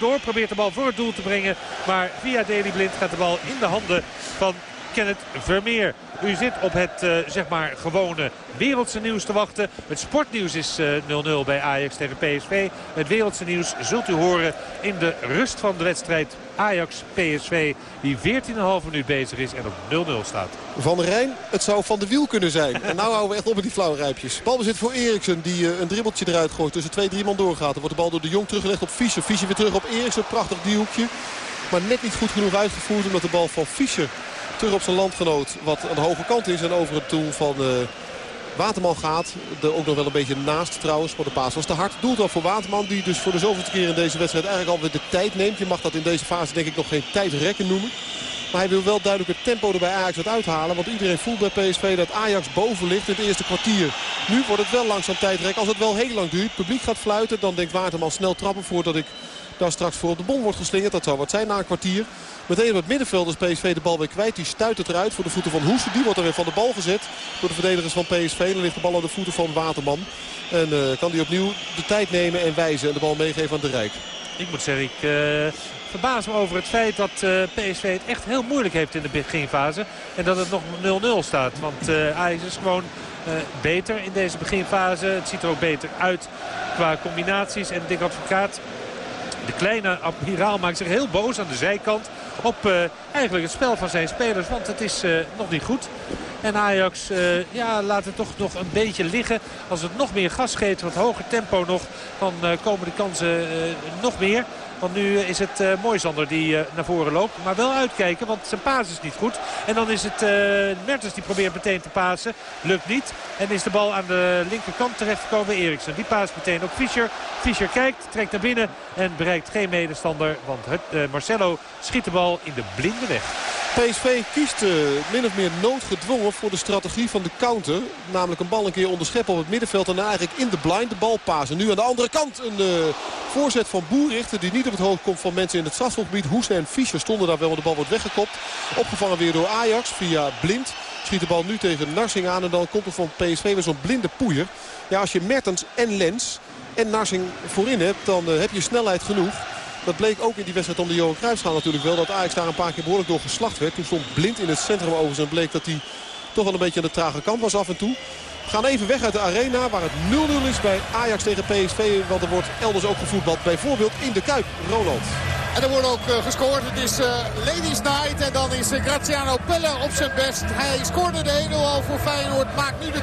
door. Probeert de bal voor het doel te brengen. Maar via Deli Blind gaat de bal in de handen van Kenneth Vermeer. U zit op het uh, zeg maar gewone wereldse nieuws te wachten. Het sportnieuws is 0-0 uh, bij Ajax tegen PSV. Het wereldse nieuws zult u horen in de rust van de wedstrijd Ajax-PSV. Die 14,5 minuut bezig is en op 0-0 staat. Van der Rijn, het zou van de wiel kunnen zijn. En nou houden we echt op met die flauwe rijpjes. Balbezit voor Eriksen die uh, een dribbeltje eruit gooit. Tussen twee, drie man doorgaat. Dan wordt de bal door de Jong teruggelegd op Fischer. Fischer weer terug op Eriksen. Prachtig hoekje. Maar net niet goed genoeg uitgevoerd omdat de bal van Fischer op zijn landgenoot. Wat aan de hoge kant is en over het doel van uh, Waterman gaat. Er ook nog wel een beetje naast trouwens. Maar de paas was te hard. Doelt dan voor Waterman. Die dus voor de zoveelste keer in deze wedstrijd eigenlijk alweer de tijd neemt. Je mag dat in deze fase denk ik nog geen tijdrekken noemen. Maar hij wil wel duidelijk het tempo er bij Ajax wat uithalen. Want iedereen voelt bij PSV dat Ajax boven ligt in het eerste kwartier. Nu wordt het wel langzaam tijdrek. Als het wel heel lang duurt. Het publiek gaat fluiten. Dan denkt Waterman snel trappen voordat ik daar straks voor op de bom wordt geslingerd. Dat zou wat zijn na een kwartier. Meteen op het middenveld is PSV de bal weer kwijt. Die stuit het eruit voor de voeten van Hoesen. Die wordt er weer van de bal gezet door de verdedigers van PSV. Dan ligt de bal aan de voeten van Waterman. En uh, kan die opnieuw de tijd nemen en wijzen. En de bal meegeven aan de Rijk. Ik moet zeggen, ik uh, verbaas me over het feit dat uh, PSV het echt heel moeilijk heeft in de beginfase. En dat het nog 0-0 staat. Want Ajax is gewoon beter in deze beginfase. Het ziet er ook beter uit qua combinaties. En Dick Advocaat de kleine admiraal maakt zich heel boos aan de zijkant op uh, eigenlijk het spel van zijn spelers. Want het is uh, nog niet goed. En Ajax uh, ja, laat het toch nog een beetje liggen. Als het nog meer gas geeft, wat hoger tempo nog, dan komen de kansen nog meer. Want nu is het uh, Moisander die uh, naar voren loopt. Maar wel uitkijken, want zijn paas is niet goed. En dan is het uh, Mertens die probeert meteen te pasen. Lukt niet. En is de bal aan de linkerkant terechtgekomen bij Eriksen. Die paast meteen op Fischer. Fischer kijkt, trekt naar binnen en bereikt geen medestander. Want het, Marcelo schiet de bal in de blinde weg. PSV kiest uh, min of meer noodgedwongen voor de strategie van de counter. Namelijk een bal een keer onderscheppen op het middenveld en eigenlijk in de blind de bal pasen. Nu aan de andere kant een uh, voorzet van Boerichter die niet op het hoofd komt van mensen in het strafschopgebied. Hoesen en Fischer stonden daar wel, want de bal wordt weggekopt. Opgevangen weer door Ajax via Blind. Schiet de bal nu tegen Narsing aan en dan komt er van PSV weer zo'n blinde poeier. Ja, als je Mertens en Lens en Narsing voorin hebt, dan uh, heb je snelheid genoeg. Dat bleek ook in die wedstrijd om de Johan Cruijffschaal natuurlijk wel. Dat Ajax daar een paar keer behoorlijk door geslacht werd. Toen stond blind in het centrum overigens en bleek dat hij toch wel een beetje aan de trage kant was af en toe. We gaan even weg uit de arena waar het 0-0 is bij Ajax tegen PSV. Want er wordt elders ook gevoetbald. Bijvoorbeeld in de Kuip. Ronald. En er wordt ook uh, gescoord. Het is uh, Ladies Night. En dan is uh, Graziano Pelle op zijn best. Hij scoorde de 1-0 al voor Feyenoord. Maakt nu de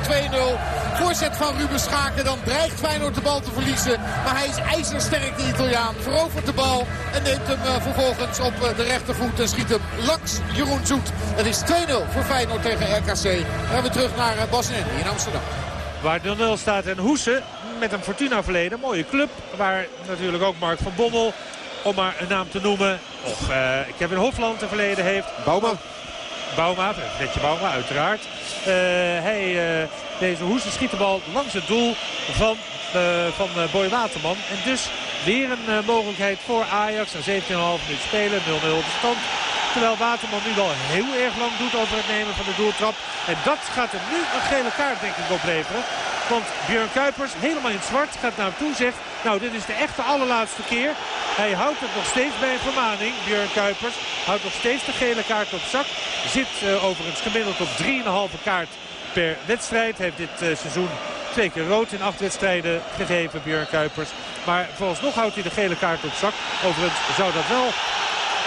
2-0. Voorzet van Ruben Schaken. Dan dreigt Feyenoord de bal te verliezen. Maar hij is ijzersterk, de Italiaan. Verovert de bal. En neemt hem vervolgens op de rechtervoet. En schiet hem langs Jeroen Zoet. Het is 2-0 voor Feyenoord tegen RKC. Dan gaan we terug naar Bas in Amsterdam. Waar 0-0 staat en Hoesen met een Fortuna verleden. Mooie club. Waar natuurlijk ook Mark van Bommel om maar een naam te noemen. Of uh, Kevin Hofland een verleden heeft. Bouma. Bouma, Netje Bouma uiteraard. Uh, hij, uh, deze Hoesen schiet de bal langs het doel van, van Boy Waterman. En dus weer een mogelijkheid voor Ajax. Na 17,5 minuten spelen, 0-0 de stand. Terwijl Waterman nu wel heel erg lang doet over het nemen van de doeltrap. En dat gaat hem nu een gele kaart denk ik opleveren. Want Björn Kuipers, helemaal in het zwart, gaat naar hem toe zegt... nou, dit is de echte allerlaatste keer. Hij houdt het nog steeds bij een vermaning, Björn Kuipers. Houdt nog steeds de gele kaart op zak. Zit uh, overigens gemiddeld op 3,5 kaart per wedstrijd. Heeft dit uh, seizoen twee keer rood in acht wedstrijden gegeven, Björn Kuipers. Maar vooralsnog houdt hij de gele kaart op zak. Overigens zou dat wel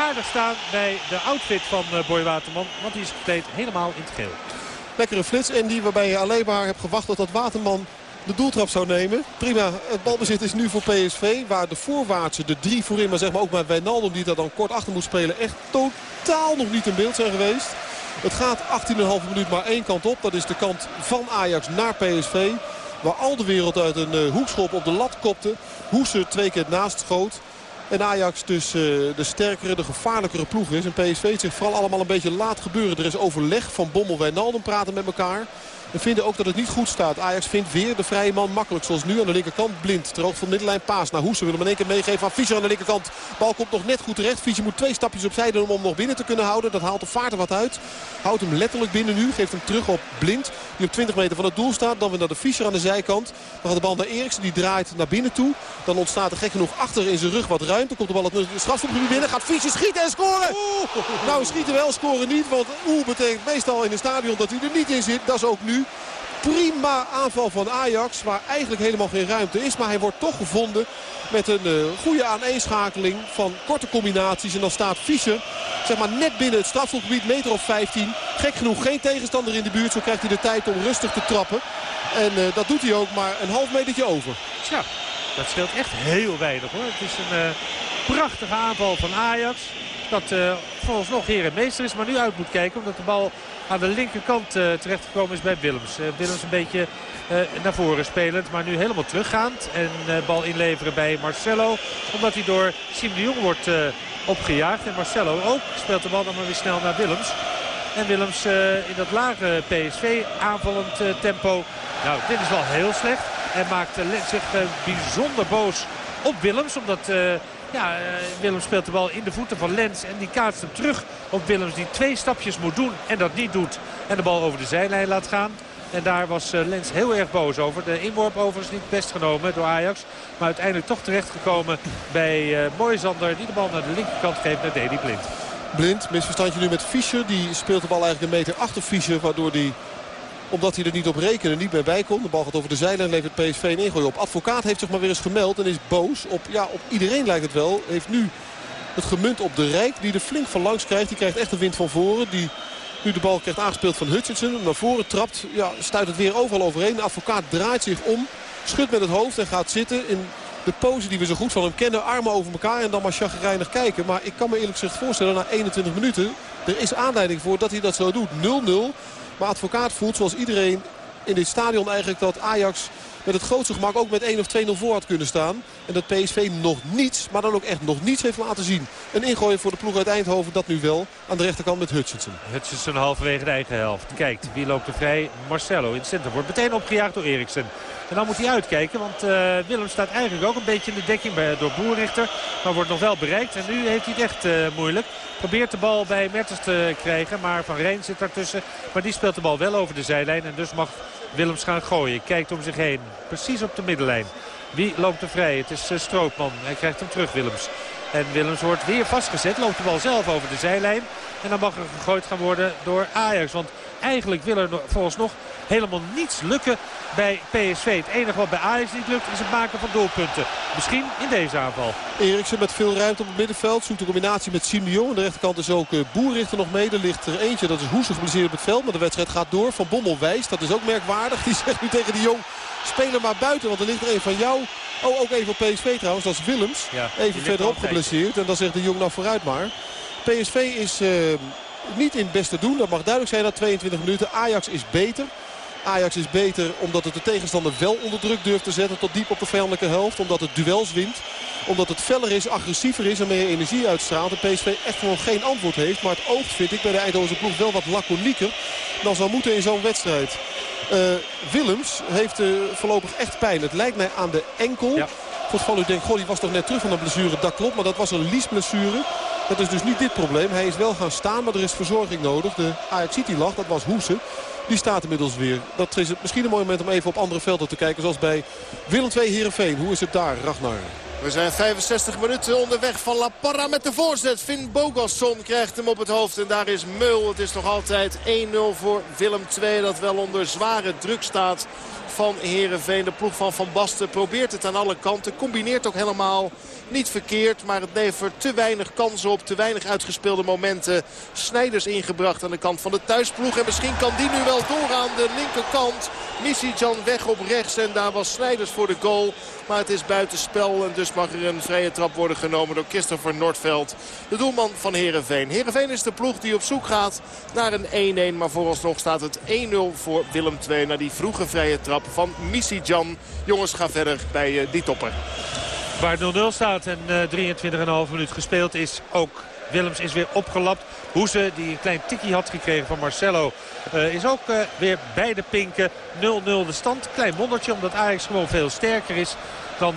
aardig staan bij de outfit van uh, Boy Waterman. Want die is gekleed helemaal in het geel. Lekkere flits en die waarbij je alleen maar hebt gewacht dat dat Waterman de doeltrap zou nemen. Prima, het balbezit is nu voor PSV. Waar de voorwaartse, de drie voorin, maar zeg maar ook maar Wijnaldum die daar dan kort achter moet spelen. Echt totaal nog niet in beeld zijn geweest. Het gaat 18,5 minuut maar één kant op. Dat is de kant van Ajax naar PSV. Waar al de wereld uit een uh, hoekschop op de lat kopte. Hoese twee keer naast schoot. En Ajax dus uh, de sterkere, de gevaarlijkere ploeg is. En PSV zich vooral allemaal een beetje laat gebeuren. Er is overleg van Bommel Wijnaldum praten met elkaar. We vinden ook dat het niet goed staat. Ajax vindt weer de vrije man makkelijk. Zoals nu aan de linkerkant blind. Ter hoogte van de middenlijn paas naar Hoesen. Willen hem in één keer meegeven aan Fischer aan de linkerkant. Bal komt nog net goed terecht. Fischer moet twee stapjes opzij doen om hem nog binnen te kunnen houden. Dat haalt de vaart er wat uit. Houdt hem letterlijk binnen nu. Geeft hem terug op blind. Die op 20 meter van het doel staat. Dan weer naar de Fischer aan de zijkant. Dan gaat de bal naar Eriksen. Die draait naar binnen toe. Dan ontstaat er gek genoeg achter in zijn rug wat ruimte. Komt de bal het strafschopgebied binnen. Gaat Fischer schieten en scoren. Nou schieten wel, scoren niet. Want oeh betekent meestal in een stadion dat hij er niet in zit. Dat is ook nu. Prima aanval van Ajax. Waar eigenlijk helemaal geen ruimte is. Maar hij wordt toch gevonden met een uh, goede aaneenschakeling van korte combinaties. En dan staat Fischer zeg maar, net binnen het strafschopgebied. Meter of 15. Gek genoeg geen tegenstander in de buurt. Zo krijgt hij de tijd om rustig te trappen. En uh, dat doet hij ook maar een half metertje over. Tja, dat scheelt echt heel weinig hoor. Het is een uh, prachtige aanval van Ajax. Dat volgens nog heer en meester is. Maar nu uit moet kijken omdat de bal aan de linkerkant uh, terechtgekomen is bij Willems. Uh, Willems een beetje uh, naar voren spelend. Maar nu helemaal teruggaand. En bal inleveren bij Marcelo. Omdat hij door Siem de Jong wordt opgejaagd. En Marcelo ook speelt de bal dan maar weer snel naar Willems. En Willems in dat lage PSV aanvallend tempo. Nou, dit is wel heel slecht. En maakt zich bijzonder boos op Willems. Omdat ja, Willem speelt de bal in de voeten van Lens. En die kaatst hem terug op Willems die twee stapjes moet doen. En dat niet doet. En de bal over de zijlijn laat gaan. En daar was Lens heel erg boos over. De inworp overigens niet best genomen door Ajax. Maar uiteindelijk toch terechtgekomen bij uh, Moisander. Die de bal naar de linkerkant geeft naar Deli Blind. Blind, misverstandje nu met Fischer. Die speelt de bal eigenlijk een meter achter Fischer. Waardoor die omdat hij er niet op rekenen, niet meer bij kon. De bal gaat over de zijlijn, levert PSV een ingooi op. Advocaat heeft zich maar weer eens gemeld en is boos. Op, ja, op iedereen lijkt het wel. Heeft nu het gemunt op de Rijk die er flink van langs krijgt. Die krijgt echt een wind van voren. Die nu de bal krijgt aangespeeld van Hutchinson. Naar voren trapt, ja, stuit het weer overal overheen. De advocaat draait zich om, schudt met het hoofd en gaat zitten in de pose die we zo goed van hem kennen. Armen over elkaar en dan maar chagrijnig kijken. Maar ik kan me eerlijk gezegd voorstellen na 21 minuten. Er is aanleiding voor dat hij dat zo doet. 0-0. Maar advocaat voelt zoals iedereen in dit stadion eigenlijk dat Ajax met het grootste gemak ook met 1 of 2-0 voor had kunnen staan. En dat PSV nog niets, maar dan ook echt nog niets heeft laten zien. Een ingooien voor de ploeg uit Eindhoven, dat nu wel. Aan de rechterkant met Hutchinson. Hutchinson halverwege de eigen helft. Kijkt, wie loopt er vrij? Marcelo in het centrum. Wordt meteen opgejaagd door Eriksen. En dan moet hij uitkijken, want uh, Willem staat eigenlijk ook een beetje in de dekking bij, door Boerrichter. Maar wordt nog wel bereikt. En nu heeft hij het echt uh, moeilijk. Probeert de bal bij Mertens te krijgen, maar Van Rijn zit daartussen. Maar die speelt de bal wel over de zijlijn. En dus mag Willems gaan gooien. Kijkt om zich heen. Precies op de middenlijn. Wie loopt er vrij? Het is uh, Strootman. Hij krijgt hem terug, Willems. En Willems wordt weer vastgezet. Loopt de bal zelf over de zijlijn. En dan mag er gegooid gaan worden door Ajax. Want eigenlijk wil er volgens nog helemaal niets lukken bij PSV. Het enige wat bij Ajax niet lukt is het maken van doelpunten. Misschien in deze aanval. Eriksen met veel ruimte op het middenveld. Zoekt een combinatie met Siem de Jong. Aan de rechterkant is ook uh, Boerrichter nog mee. Er ligt er eentje, dat is Hoesen geblesseerd op het veld. Maar de wedstrijd gaat door. Van Bommel wijst, dat is ook merkwaardig. Die zegt nu tegen de Jong, speel er maar buiten. Want er ligt er een van jou. Oh, ook even op PSV trouwens. Dat is Willems. Ja, even verderop geblesseerd. En dan zegt de Jong nou vooruit maar. PSV is uh, niet in het beste doen. Dat mag duidelijk zijn na 22 minuten. Ajax is beter. Ajax is beter omdat het de tegenstander wel onder druk durft te zetten tot diep op de vijandelijke helft. Omdat het duels wint. Omdat het feller is, agressiever is en meer energie uitstraalt. En PSV echt gewoon geen antwoord heeft. Maar het oogt vind ik bij de Eindhovense ploeg wel wat laconieker dan zou moeten in zo'n wedstrijd. Uh, Willems heeft uh, voorlopig echt pijn. Het lijkt mij aan de enkel. Ja. Voor het geval u denkt, goh, die was toch net terug van een blessure. Dat klopt, maar dat was een liesblessure. Dat is dus niet dit probleem. Hij is wel gaan staan, maar er is verzorging nodig. De Ajax City lag, dat was Hoesen. Die staat inmiddels weer. Dat is misschien een mooi moment om even op andere velden te kijken. Zoals bij Willem II Heerenveen. Hoe is het daar, Ragnar? We zijn 65 minuten onderweg van La Parra met de voorzet. Finn Bogasson krijgt hem op het hoofd en daar is Meul. Het is nog altijd 1-0 voor Willem II dat wel onder zware druk staat van Herenveen. De ploeg van Van Basten probeert het aan alle kanten. Combineert ook helemaal niet verkeerd. Maar het levert te weinig kansen op. Te weinig uitgespeelde momenten. Snijders ingebracht aan de kant van de thuisploeg. En misschien kan die nu wel door aan de linkerkant. Jan weg op rechts. En daar was Snijders voor de goal. Maar het is buitenspel. En dus mag er een vrije trap worden genomen door Christopher Noordveld. De doelman van Herenveen. Herenveen is de ploeg die op zoek gaat naar een 1-1. Maar vooralsnog staat het 1-0 voor Willem II. Na die vroege vrije trap van Jan. Jongens, ga verder bij uh, die topper. Waar 0-0 staat en uh, 23,5 minuut gespeeld is ook Willems is weer opgelapt. Hoeze, die een klein tikkie had gekregen van Marcelo, uh, is ook uh, weer bij de pinken. 0-0 de stand. Klein wondertje, omdat Ajax gewoon veel sterker is dan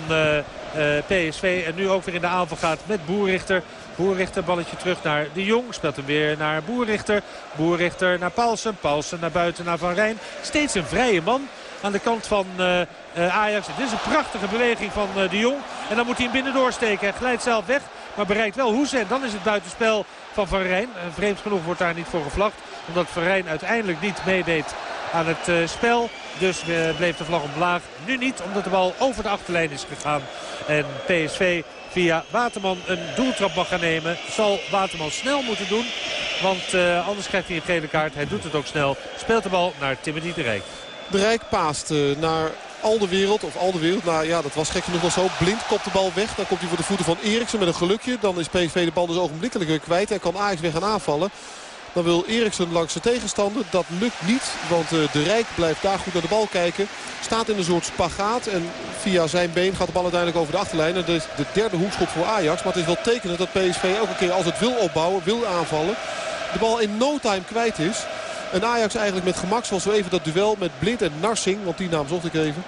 PSV. En nu ook weer in de aanval gaat met Boerrichter. Boerrichter, balletje terug naar de Jong. Speelt hem weer naar Boerrichter. Boerrichter naar Paulsen. Paulsen naar buiten naar Van Rijn. Steeds een vrije man aan de kant van Ajax. Dit is een prachtige beweging van uh, de Jong. En dan moet hij hem binnen doorsteken. Hij glijdt zelf weg, maar bereikt wel Hoese. En dan is het buitenspel van Van Rijn. vreemd genoeg wordt daar niet voor gevlacht. Omdat Van Rijn uiteindelijk niet meedeed aan het spel. Dus bleef de vlag omlaag. Nu niet, omdat de bal over de achterlijn is gegaan. En PSV via Waterman een doeltrap mag gaan nemen. Zal Waterman snel moeten doen. Want anders krijgt hij een gele kaart. Hij doet het ook snel. Speelt de bal naar Timothy de Rijk. De Rijk paast naar al de wereld. Of al de wereld. Nou ja, dat was gek genoeg wel zo. Blind kopt de bal weg. Dan komt hij voor de voeten van Eriksen met een gelukje. Dan is PSV de bal dus ogenblikkelijk weer kwijt. En kan Ajax weer gaan aanvallen. Dan wil Eriksen langs de tegenstander. Dat lukt niet, want uh, de Rijk blijft daar goed naar de bal kijken. Staat in een soort spagaat en via zijn been gaat de bal uiteindelijk over de achterlijn. En dat is de derde hoekschop voor Ajax. Maar het is wel tekenend dat PSV elke keer als het wil opbouwen, wil aanvallen. De bal in no time kwijt is. En Ajax eigenlijk met gemak, zoals we even dat duel met Blind en Narsing, want die naam zocht ik even.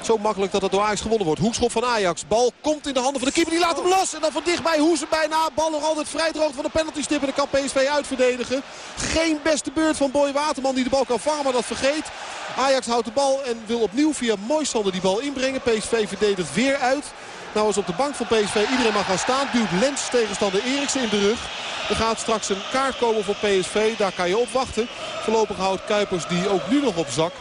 Zo makkelijk dat het door Ajax gewonnen wordt. Hoekschop van Ajax. Bal komt in de handen van de keeper. Die laat hem los. En dan van dichtbij Hoesen bijna. Bal nog altijd vrij droog van de penalty stip. En dan kan PSV uitverdedigen. Geen beste beurt van Boy Waterman die de bal kan vangen. Maar dat vergeet. Ajax houdt de bal en wil opnieuw via Moisander die bal inbrengen. PSV verdedigt weer uit. Nou is op de bank van PSV iedereen mag gaan staan. Duwt Lens tegenstander Eriksen in de rug. Er gaat straks een kaart komen voor PSV. Daar kan je op wachten. Voorlopig houdt Kuipers die ook nu nog op zak.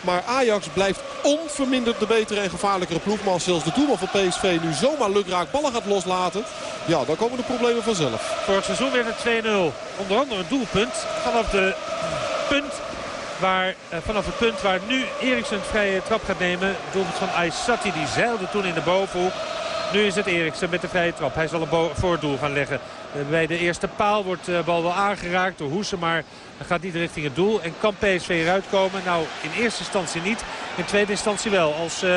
Maar Ajax blijft onverminderd de betere en gevaarlijkere ploeg. Maar als zelfs de doelman van PSV nu zomaar lukraak ballen gaat loslaten... ja, dan komen de problemen vanzelf. Vorig seizoen werd het 2-0. Onder andere een doelpunt vanaf de punt Waar, eh, vanaf het punt waar nu Eriksen vrije trap gaat nemen. Doelpunt van Aysati die zeilde toen in de bovenhoek. Nu is het Eriksen met de vrije trap. Hij zal een voordoel gaan leggen. Eh, bij de eerste paal wordt de bal wel aangeraakt door Hoesen. Maar gaat niet richting het doel. En kan PSV eruit komen? Nou, in eerste instantie niet. In tweede instantie wel. Als uh,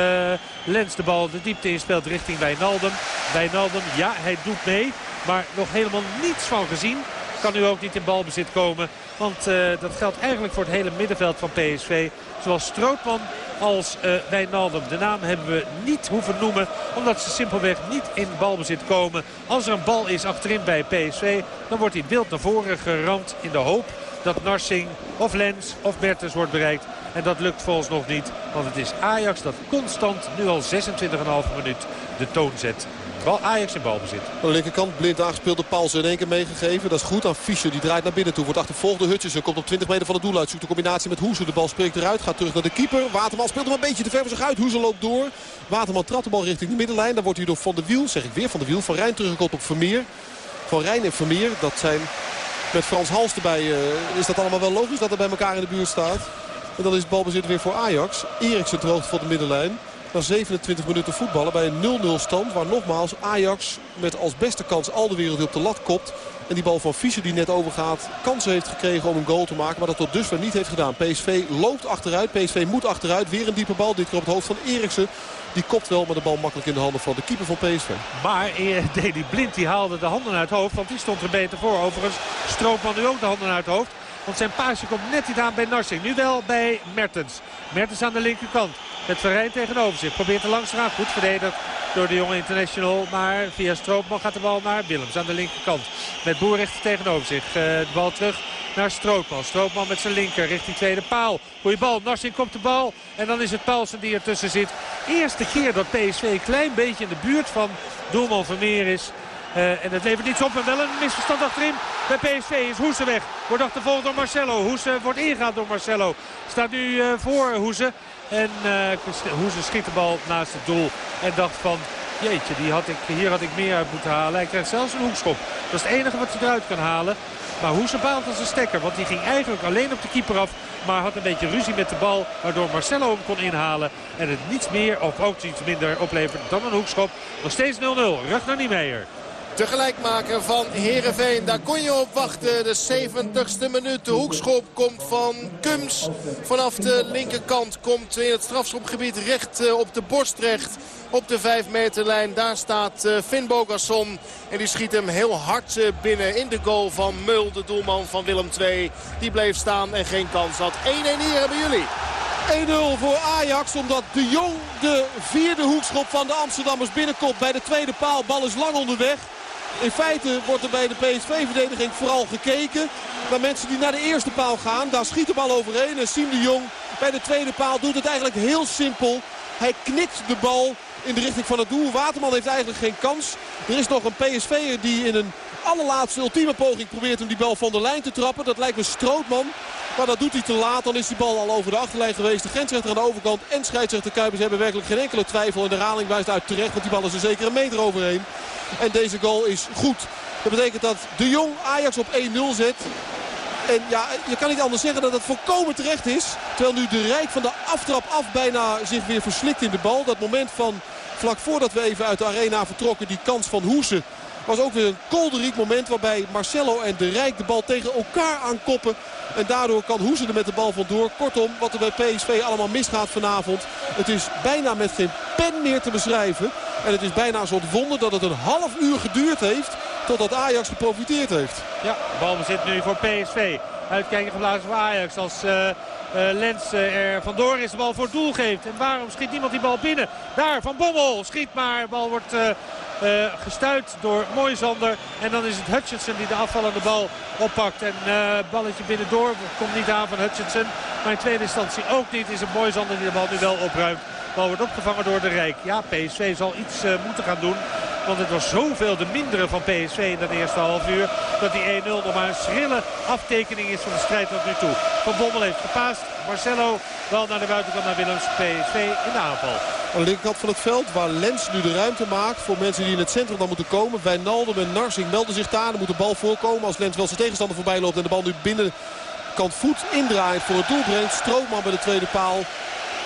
Lens de bal de diepte inspeelt richting Wijnaldum. Wijnaldum, ja, hij doet mee. Maar nog helemaal niets van gezien. Kan nu ook niet in balbezit komen. Want dat geldt eigenlijk voor het hele middenveld van PSV. Zoals Strootman als uh, Wijnaldum. De naam hebben we niet hoeven noemen. Omdat ze simpelweg niet in balbezit komen. Als er een bal is achterin bij PSV. Dan wordt hij wild naar voren geramd in de hoop dat Narsing of Lens of Bertens wordt bereikt. En dat lukt volgens nog niet. Want het is Ajax dat constant nu al 26,5 minuut de toon zet. Bal Ajax in balbezit. Aan de linkerkant blind aangespeelde Pauls in één keer meegegeven. Dat is goed aan Fischer. Die draait naar binnen toe. Wordt achtervolgd door Hutchinson. Komt op 20 meter van het doel uit. Zoekt de combinatie met Hoezen. De bal spreekt eruit. Gaat terug naar de keeper. Waterman speelt hem een beetje te ver voor zich uit. Hoezen loopt door. Waterman trapt de bal richting de middenlijn. Dan wordt hij door Van de Wiel. Zeg ik weer Van de Wiel. Van Rijn teruggekomen op Vermeer. Van Rijn en Vermeer. Dat zijn met Frans Hals erbij. Uh, is dat allemaal wel logisch dat er bij elkaar in de buurt staat. En dan is het balbezit weer voor Ajax. Eriksen terug van de middenlijn na 27 minuten voetballen bij een 0-0 stand. Waar nogmaals Ajax met als beste kans al de wereld op de lat kopt. En die bal van Fischer die net overgaat kansen heeft gekregen om een goal te maken. Maar dat tot dusver niet heeft gedaan. PSV loopt achteruit. PSV moet achteruit. Weer een diepe bal. Dit keer op het hoofd van Eriksen. Die kopt wel, maar de bal makkelijk in de handen van de keeper van PSV. Maar Deli Blind die haalde de handen uit het hoofd. Want die stond er beter voor. Overigens Stroopman nu ook de handen uit het hoofd. Want zijn paasje komt net niet aan bij Narsing. Nu wel bij Mertens. Mertens aan de linkerkant. Met Verijn tegenover zich. Probeert er langs te gaan. Goed verdedigd door de jonge international. Maar via Stroopman gaat de bal naar Willems aan de linkerkant. Met Boerrechter tegenover zich. Uh, de bal terug naar Stroopman. Stroopman met zijn linker richting tweede paal. Goeie bal. Narsing komt de bal. En dan is het Paulsen die ertussen zit. Eerste keer dat PSV een klein beetje in de buurt van doelman Vermeer is. Uh, en het levert niets op en wel een misverstand achterin. Bij PSV is Hoese weg. Wordt achtervolgd door Marcelo. Hoese wordt ingehaald door Marcelo. Staat nu uh, voor Hoese. En uh, Hoese schiet de bal naast het doel. En dacht van, jeetje, die had ik, hier had ik meer uit moeten halen. Hij krijgt zelfs een hoekschop. Dat is het enige wat hij eruit kan halen. Maar Hoese baalt als een stekker. Want die ging eigenlijk alleen op de keeper af. Maar had een beetje ruzie met de bal. Waardoor Marcelo hem kon inhalen. En het niets meer of ook iets minder oplevert dan een hoekschop. Nog steeds 0-0. Rug naar Niemeyer. De gelijkmaker van Heerenveen. Daar kon je op wachten. De 70ste minuut. De hoekschop komt van Kums. Vanaf de linkerkant komt in het strafschopgebied recht eh, op de borst terecht. Op de 5 meterlijn. Daar staat eh, Finn Bogasson. En die schiet hem heel hard eh, binnen in de goal van Mul. De doelman van Willem II. Die bleef staan en geen kans had. 1-1 hier hebben jullie. 1-0 voor Ajax omdat de Jong de vierde hoekschop van de Amsterdammers binnenkomt bij de tweede paal. Bal is lang onderweg. In feite wordt er bij de PSV-verdediging vooral gekeken naar mensen die naar de eerste paal gaan. Daar schiet de bal overheen en Siem de Jong bij de tweede paal doet het eigenlijk heel simpel. Hij knikt de bal in de richting van het doel. Waterman heeft eigenlijk geen kans. Er is nog een PSV'er die in een allerlaatste ultieme poging probeert om die bal van de lijn te trappen. Dat lijkt me Strootman. Maar dat doet hij te laat. Dan is die bal al over de achterlijn geweest. De grensrechter aan de overkant en scheidsrechter Kuipers hebben werkelijk geen enkele twijfel. En de raling wijst uit terecht. Want die bal is er zeker een meter overheen. En deze goal is goed. Dat betekent dat de Jong Ajax op 1-0 zet. En ja, je kan niet anders zeggen dat het volkomen terecht is. Terwijl nu de Rijk van de aftrap af bijna zich weer verslikt in de bal. Dat moment van vlak voordat we even uit de arena vertrokken. Die kans van Hoesen was ook weer een kolderiek moment waarbij Marcelo en de Rijk de bal tegen elkaar aankoppen. En daardoor kan Hoesen er met de bal vandoor. Kortom, wat er bij PSV allemaal misgaat vanavond. Het is bijna met geen pen meer te beschrijven. En het is bijna zo'n wonder dat het een half uur geduurd heeft totdat Ajax geprofiteerd heeft. Ja, balbezit nu voor PSV. Uitkijken geblazen Ajax als uh, Lens uh, er vandoor is de bal voor het doel geeft. En waarom schiet niemand die bal binnen? Daar, Van Bommel schiet maar. De bal wordt uh, gestuit door Moisander. En dan is het Hutchinson die de afvallende bal oppakt. En balletje binnendoor. Komt niet aan van Hutchinson. Maar in tweede instantie ook niet. Is het Moisander die de bal nu wel opruimt. De bal wordt opgevangen door de Rijk. Ja, PSV zal iets moeten gaan doen. Want het was zoveel de mindere van PSV in dat eerste half uur. Dat die 1-0 nog maar een schrille aftekening is van de strijd tot nu toe. Van Bommel heeft gepaast. Marcelo wel naar de buitenkant naar Willems. PSV in de aanval. Aan de linkerkant van het veld waar Lens nu de ruimte maakt voor mensen die in het centrum dan moeten komen. Wijnaldum en Narsing melden zich daar. Er moet de bal voorkomen als Lens wel zijn tegenstander voorbij loopt en de bal nu binnenkant voet indraait voor het doel brengt. Bij de tweede paal.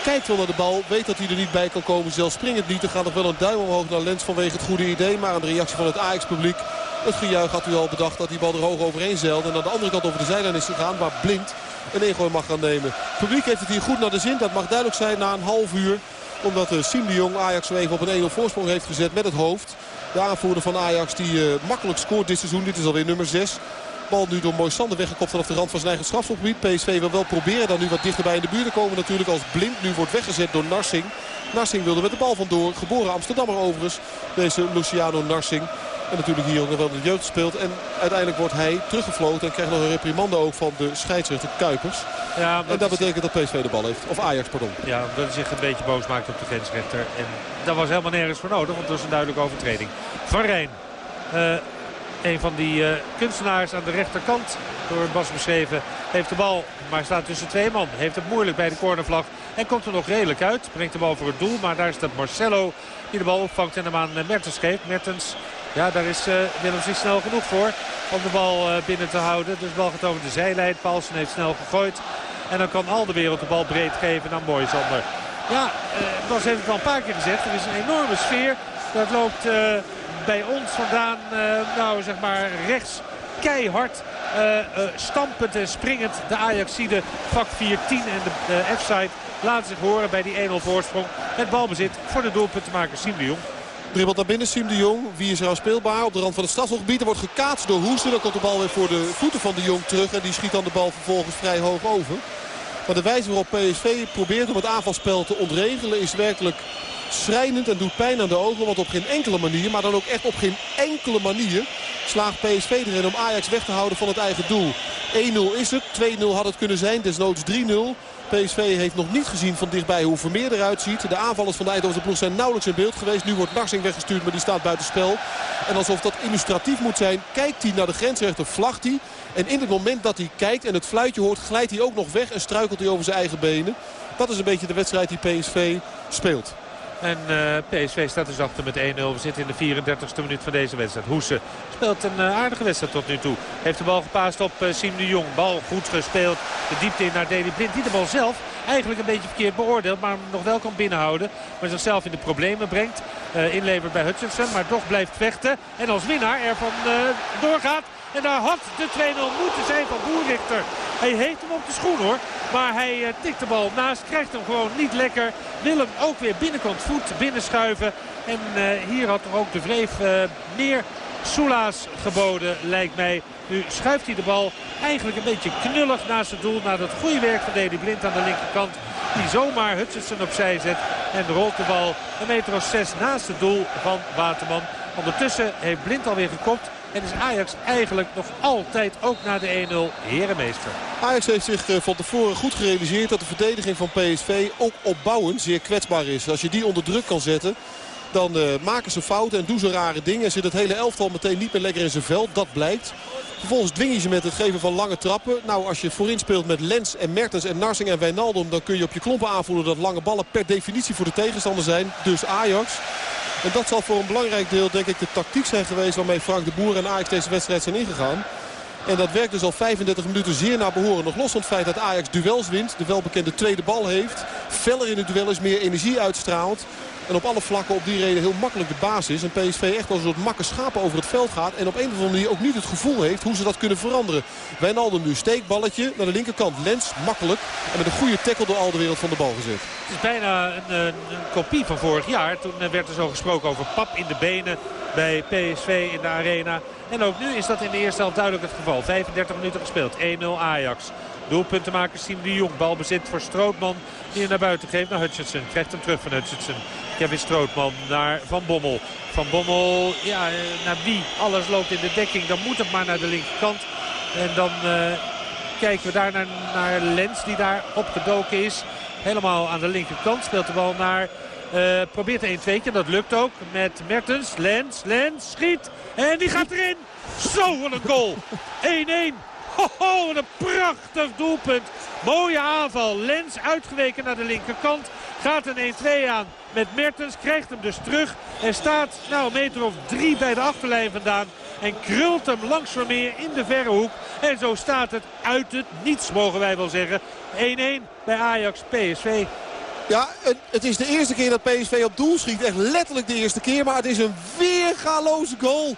Kijkt wel naar de bal, weet dat hij er niet bij kan komen. Zelf springt niet. Er gaat nog wel een duim omhoog naar Lens vanwege het goede idee. Maar aan de reactie van het Ajax-publiek. Het gejuich had u al bedacht dat die bal er hoog overheen zeilde. En aan de andere kant over de zijlijn is gegaan waar Blind een ingooi mag gaan nemen. Het publiek heeft het hier goed naar de zin. Dat mag duidelijk zijn na een half uur omdat uh, Siem de Jong Ajax zo even op een 1-0 voorsprong heeft gezet met het hoofd. De aanvoerder van Ajax die uh, makkelijk scoort dit seizoen. Dit is alweer nummer 6. Bal nu door Moisander weggekopt vanaf de rand van zijn eigen strafschopgebied. PSV wil wel proberen dan nu wat dichterbij in de buurt te komen natuurlijk. Als Blind nu wordt weggezet door Narsing. Narsing wilde met de bal vandoor. Geboren Amsterdammer overigens. Deze Luciano Narsing. En natuurlijk hier ook nog wel de jeugd speelt. En uiteindelijk wordt hij teruggefloten. En krijgt nog een reprimande ook van de scheidsrechter Kuipers. Ja, en dat betekent dat PSV de bal heeft. Of Ajax, pardon. Ja, dat hij zich een beetje boos maakt op de grensrechter. En dat was helemaal nergens voor nodig. Want dat was een duidelijke overtreding. Van Rijn. Uh, een van die uh, kunstenaars aan de rechterkant, door Bas beschreven, heeft de bal, maar staat tussen twee man. Heeft het moeilijk bij de cornervlag en komt er nog redelijk uit. Brengt de bal voor het doel, maar daar staat Marcelo die de bal opvangt en hem aan Mertens geeft. Mertens, ja, daar is uh, Willems niet snel genoeg voor om de bal binnen te houden. Dus de bal gaat over de zijlijn. Paulsen heeft snel gegooid. En dan kan al de wereld de bal breed geven naar Moisander. Ja, Bas heeft het al een paar keer gezegd. Er is een enorme sfeer. Dat loopt bij ons vandaan, uh, nou zeg maar rechts keihard. Uh, uh, stampend en springend de Ajaxide vak 4-10 en de F-side laten zich horen bij die 1-0 voorsprong. Het balbezit voor de doelpuntenmaker Siem de Jong. Dribbelt naar binnen Siem de Jong. Wie is er al speelbaar? Op de rand van het strafgebied. Er wordt gekaatst door Hoesten. Dan komt de bal weer voor de voeten van de Jong terug. En die schiet dan de bal vervolgens vrij hoog over. Maar de wijze waarop PSV probeert om het aanvalspel te ontregelen is werkelijk schrijnend en doet pijn aan de ogen. Want op geen enkele manier, maar dan ook echt op geen enkele manier... slaagt PSV erin om Ajax weg te houden van het eigen doel. 1-0 is het, 2-0 had het kunnen zijn, desnoods 3-0. PSV heeft nog niet gezien van dichtbij hoe Vermeer eruit ziet. De aanvallers van de Eindhoven ploeg zijn nauwelijks in beeld geweest. Nu wordt Narsing weggestuurd, maar die staat buiten spel. En alsof dat illustratief moet zijn, kijkt hij naar de grensrechter, vlagt hij. En in het moment dat hij kijkt en het fluitje hoort, glijdt hij ook nog weg en struikelt hij over zijn eigen benen. Dat is een beetje de wedstrijd die PSV speelt. En uh, PSV staat dus achter met 1-0. We zitten in de 34e minuut van deze wedstrijd. Hoese speelt een uh, aardige wedstrijd tot nu toe. Heeft de bal gepaast op uh, Siem de Jong. Bal goed gespeeld. De diepte in naar Deli Blind. Die de bal zelf eigenlijk een beetje verkeerd beoordeeld. Maar nog wel kan binnenhouden. Maar zichzelf in de problemen brengt. inlevert bij Hutchinson. Maar toch blijft vechten. En als winnaar ervan doorgaat. En daar had de 2-0 moeten zijn van Boerrichter. Hij heeft hem op de schoen hoor. Maar hij uh, tikt de bal naast. Krijgt hem gewoon niet lekker. Wil hem ook weer binnenkant voet binnenschuiven. En uh, hier had toch ook de Vreef uh, meer Soela's geboden lijkt mij. Nu schuift hij de bal eigenlijk een beetje knullig naast het doel. Na dat goede werk van Deli Blind aan de linkerkant. Die zomaar Hutchinson opzij zet. En rolt de bal een meter of zes naast het doel van Waterman. Ondertussen heeft Blind alweer gekopt. En is Ajax eigenlijk nog altijd ook na de 1-0 herenmeester. Ajax heeft zich eh, van tevoren goed gerealiseerd dat de verdediging van PSV ook opbouwend zeer kwetsbaar is. Als je die onder druk kan zetten, dan uh, maken ze fouten en doen ze rare dingen. En zit het hele elftal meteen niet meer lekker in zijn veld. Dat blijkt. Vervolgens dwing je ze met het geven van lange trappen. Nou, als je voorin speelt met Lens en Mertens en Narsing en Wijnaldum... dan kun je op je klompen aanvoelen dat lange ballen per definitie voor de tegenstander zijn. Dus Ajax. En dat zal voor een belangrijk deel denk ik de tactiek zijn geweest... waarmee Frank de Boer en Ajax deze wedstrijd zijn ingegaan. En dat werkt dus al 35 minuten zeer naar behoren. Nog los van het feit dat Ajax duels wint. De welbekende tweede bal heeft. Feller in het duel is meer energie uitstraalt. En op alle vlakken op die reden heel makkelijk de basis. En PSV echt als een soort makke schapen over het veld gaat. En op een of andere manier ook niet het gevoel heeft hoe ze dat kunnen veranderen. Wijnaldum nu steekballetje naar de linkerkant. Lens makkelijk. En met een goede tackle door al de wereld van de bal gezet. Het is bijna een, een, kopie van vorig jaar. Toen werd er zo gesproken over pap in de benen bij PSV in de arena. En ook nu is dat in de eerste helft duidelijk het geval. 35 minuten gespeeld. 1-0 Ajax. Doelpuntenmaker Siem de Jong. Balbezit voor Strootman die hem naar buiten geeft naar Hutchinson. Krijgt hem terug van Hutchinson. Kevin Strootman naar Van Bommel. Van Bommel, ja, eh, naar wie? Alles loopt in de dekking. Dan moet het maar naar de linkerkant. En dan uh, kijken we daar naar, naar Lens die daar opgedoken is. Helemaal aan de linkerkant speelt de bal naar... Uh, probeert een 1-2'tje, dat lukt ook met Mertens. Lens, Lens, schiet. En die gaat erin. Zo, wat een goal. 1-1. Ho, wat een prachtig doelpunt. Mooie aanval. Lens uitgeweken naar de linkerkant. Gaat een 1-2 aan met Mertens. Krijgt hem dus terug. En staat nou een meter of drie bij de achterlijn vandaan. En krult hem langs Vermeer in de verre hoek. En zo staat het uit het niets, mogen wij wel zeggen. 1-1 bij Ajax PSV. Ja, het is de eerste keer dat PSV op doel schiet. Echt letterlijk de eerste keer. Maar het is een weergaloze goal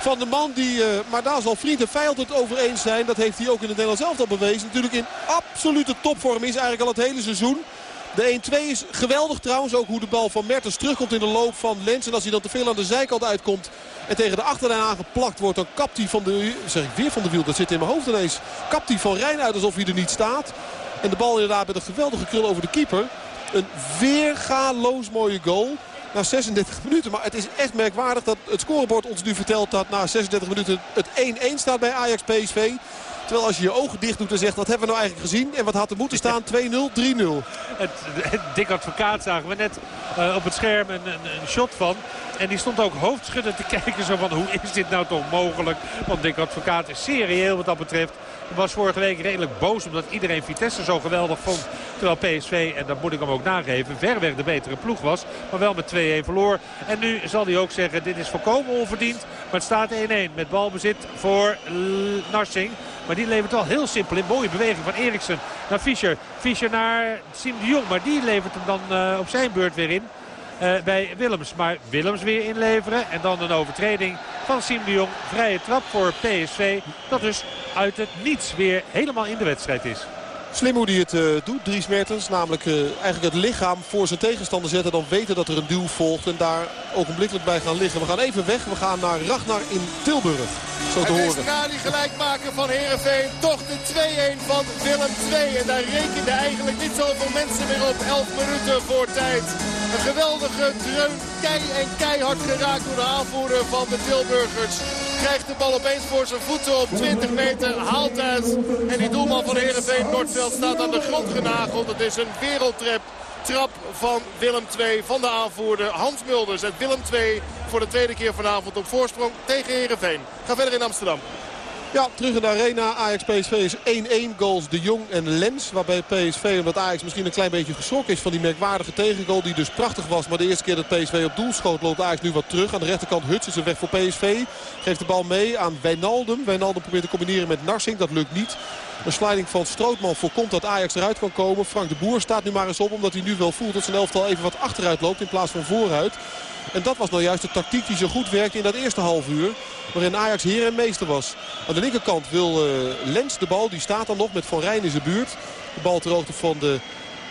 van de man die, uh, maar daar zal vriend en vijand het over eens zijn. Dat heeft hij ook in het Nederlands elftal bewezen. Natuurlijk in absolute topvorm is eigenlijk al het hele seizoen. De 1-2 is geweldig trouwens. Ook hoe de bal van Mertens terugkomt in de loop van Lens. En als hij dan te veel aan de zijkant uitkomt en tegen de achterlijn aangeplakt wordt. Dan kapt hij van de, zeg ik weer van de wiel, dat zit in mijn hoofd ineens. Kapt hij van Rijn uit alsof hij er niet staat. En de bal inderdaad met een geweldige krul over de keeper. Een weergaloos mooie goal na 36 minuten. Maar het is echt merkwaardig dat het scorebord ons nu vertelt dat na 36 minuten het 1-1 staat bij Ajax PSV. Terwijl als je je ogen dicht doet en zegt, wat hebben we nou eigenlijk gezien? En wat had er moeten staan? 2-0, 3-0. Het, het dik advocaat zagen we net uh, op het scherm een, een, shot van. En die stond ook hoofdschuddend te kijken. Zo van, hoe is dit nou toch mogelijk? Want Dick Advocaat is serieel wat dat betreft. Was vorige week redelijk boos omdat iedereen Vitesse zo geweldig vond. Terwijl PSV, en dat moet ik hem ook nageven, verreweg de betere ploeg was. Maar wel met 2-1 verloor. En nu zal hij ook zeggen, dit is volkomen onverdiend. Maar het staat 1-1 met balbezit voor Narsing. Maar die levert wel heel simpel in. Mooie beweging van Eriksen naar Fischer. Fischer naar Sim de Jong. Maar die levert hem dan uh, op zijn beurt weer in. Uh, bij Willems. Maar Willems weer inleveren. En dan een overtreding van Sim de Jong. Vrije trap voor PSV. Dat dus uit het niets weer helemaal in de wedstrijd is. Slim hoe hij het uh, doet, Dries Mertens. Namelijk uh, eigenlijk het lichaam voor zijn tegenstander zetten. Dan weten dat er een duw volgt. En daar ogenblikkelijk bij gaan liggen. We gaan even weg. We gaan naar Ragnar in Tilburg. Zo te horen. na die gelijkmaker van Heerenveen. Toch de 2-1 van Willem II. En daar rekenden eigenlijk niet zoveel mensen meer op. 11 minuten voor tijd. Een geweldige dreun. Kei en keihard geraakt door de aanvoerder van de Tilburgers. Krijgt de bal opeens voor zijn voeten op 20 meter. Haalt uit. En die doelman van Heerenveen, Noordveld, staat aan de grond genageld. Het is een wereldtrap trap van Willem II, van de aanvoerder Hans Mulders. Het Willem II voor de tweede keer vanavond op voorsprong tegen Heerenveen. Ga verder in Amsterdam. Ja, terug in de arena. Ajax-PSV is 1-1 goals De Jong en Lens. Waarbij PSV, omdat Ajax misschien een klein beetje geschrokken is van die merkwaardige tegengoal. Die dus prachtig was. Maar de eerste keer dat PSV op doel schoot loopt Ajax nu wat terug. Aan de rechterkant Huts is er weg voor PSV. Geeft de bal mee aan Wijnaldum. Wijnaldum probeert te combineren met Narsing. Dat lukt niet. Een sliding van Strootman voorkomt dat Ajax eruit kan komen. Frank de Boer staat nu maar eens op omdat hij nu wel voelt dat zijn elftal even wat achteruit loopt in plaats van vooruit. En dat was nou juist de tactiek die zo goed werkte in dat eerste half uur. Waarin Ajax heer en meester was. Aan de linkerkant wil uh, Lens de bal. Die staat dan nog met Van Rijn in zijn buurt. De bal ter hoogte van de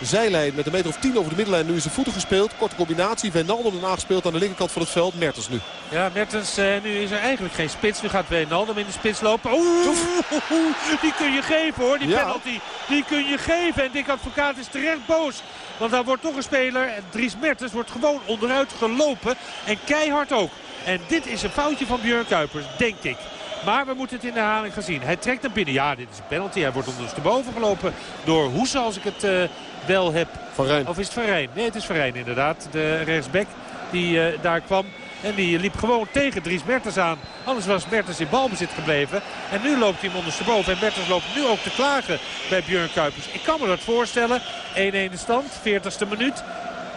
zijlijn met een meter of 10 over de middenlijn. Nu is de voeten gespeeld. Korte combinatie. Wijnaldum daarna gespeeld aan de linkerkant van het veld. Mertens nu. Ja, Mertens, uh, nu is er eigenlijk geen spits. Nu gaat Wijnaldum in de spits lopen. Oeh, die kun je geven hoor. Die ja. penalty, die kun je geven. En Dick Advocaat is terecht boos. Want daar wordt toch een speler. Dries Mertens wordt gewoon onderuit gelopen. En keihard ook. En dit is een foutje van Björn Kuipers, denk ik. Maar we moeten het in de herhaling gaan zien. Hij trekt naar binnen. Ja, dit is een penalty. Hij wordt ondersteboven gelopen door Hoese, als ik het uh, wel heb. Van Rijn. Of is het Van Rijn? Nee, het is Van Rijn inderdaad. De rechtsback die uh, daar kwam. En die liep gewoon tegen Dries Mertens aan. Anders was Mertens in balbezit gebleven. En nu loopt hij hem ondersteboven. En Mertens loopt nu ook te klagen bij Björn Kuipers. Ik kan me dat voorstellen. 1-1 de stand, 40ste minuut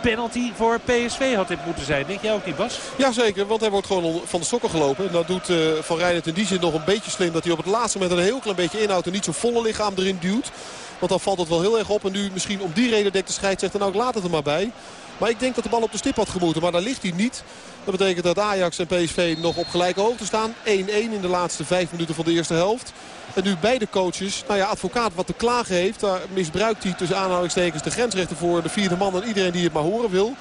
penalty voor PSV had dit moeten zijn. Denk jij ook niet, Bas? Jazeker, want hij wordt gewoon van de sokken gelopen. En dat doet uh, Van Rijn in die zin nog een beetje slim. Dat hij op het laatste moment een heel klein beetje inhoudt en niet zo volle lichaam erin duwt. Want dan valt het wel heel erg op. En nu misschien om die reden dekt de scheidsrechter nou ik laat het er maar bij. Maar ik denk dat de bal op de stip had gemoeten. Maar daar ligt hij niet. Dat betekent dat Ajax en PSV nog op gelijke hoogte staan. 1-1 in de laatste vijf minuten van de eerste helft. En nu beide coaches, nou ja, advocaat wat te klagen heeft. Daar misbruikt hij tussen aanhalingstekens de grensrechten voor de vierde man. En iedereen die het maar horen wil.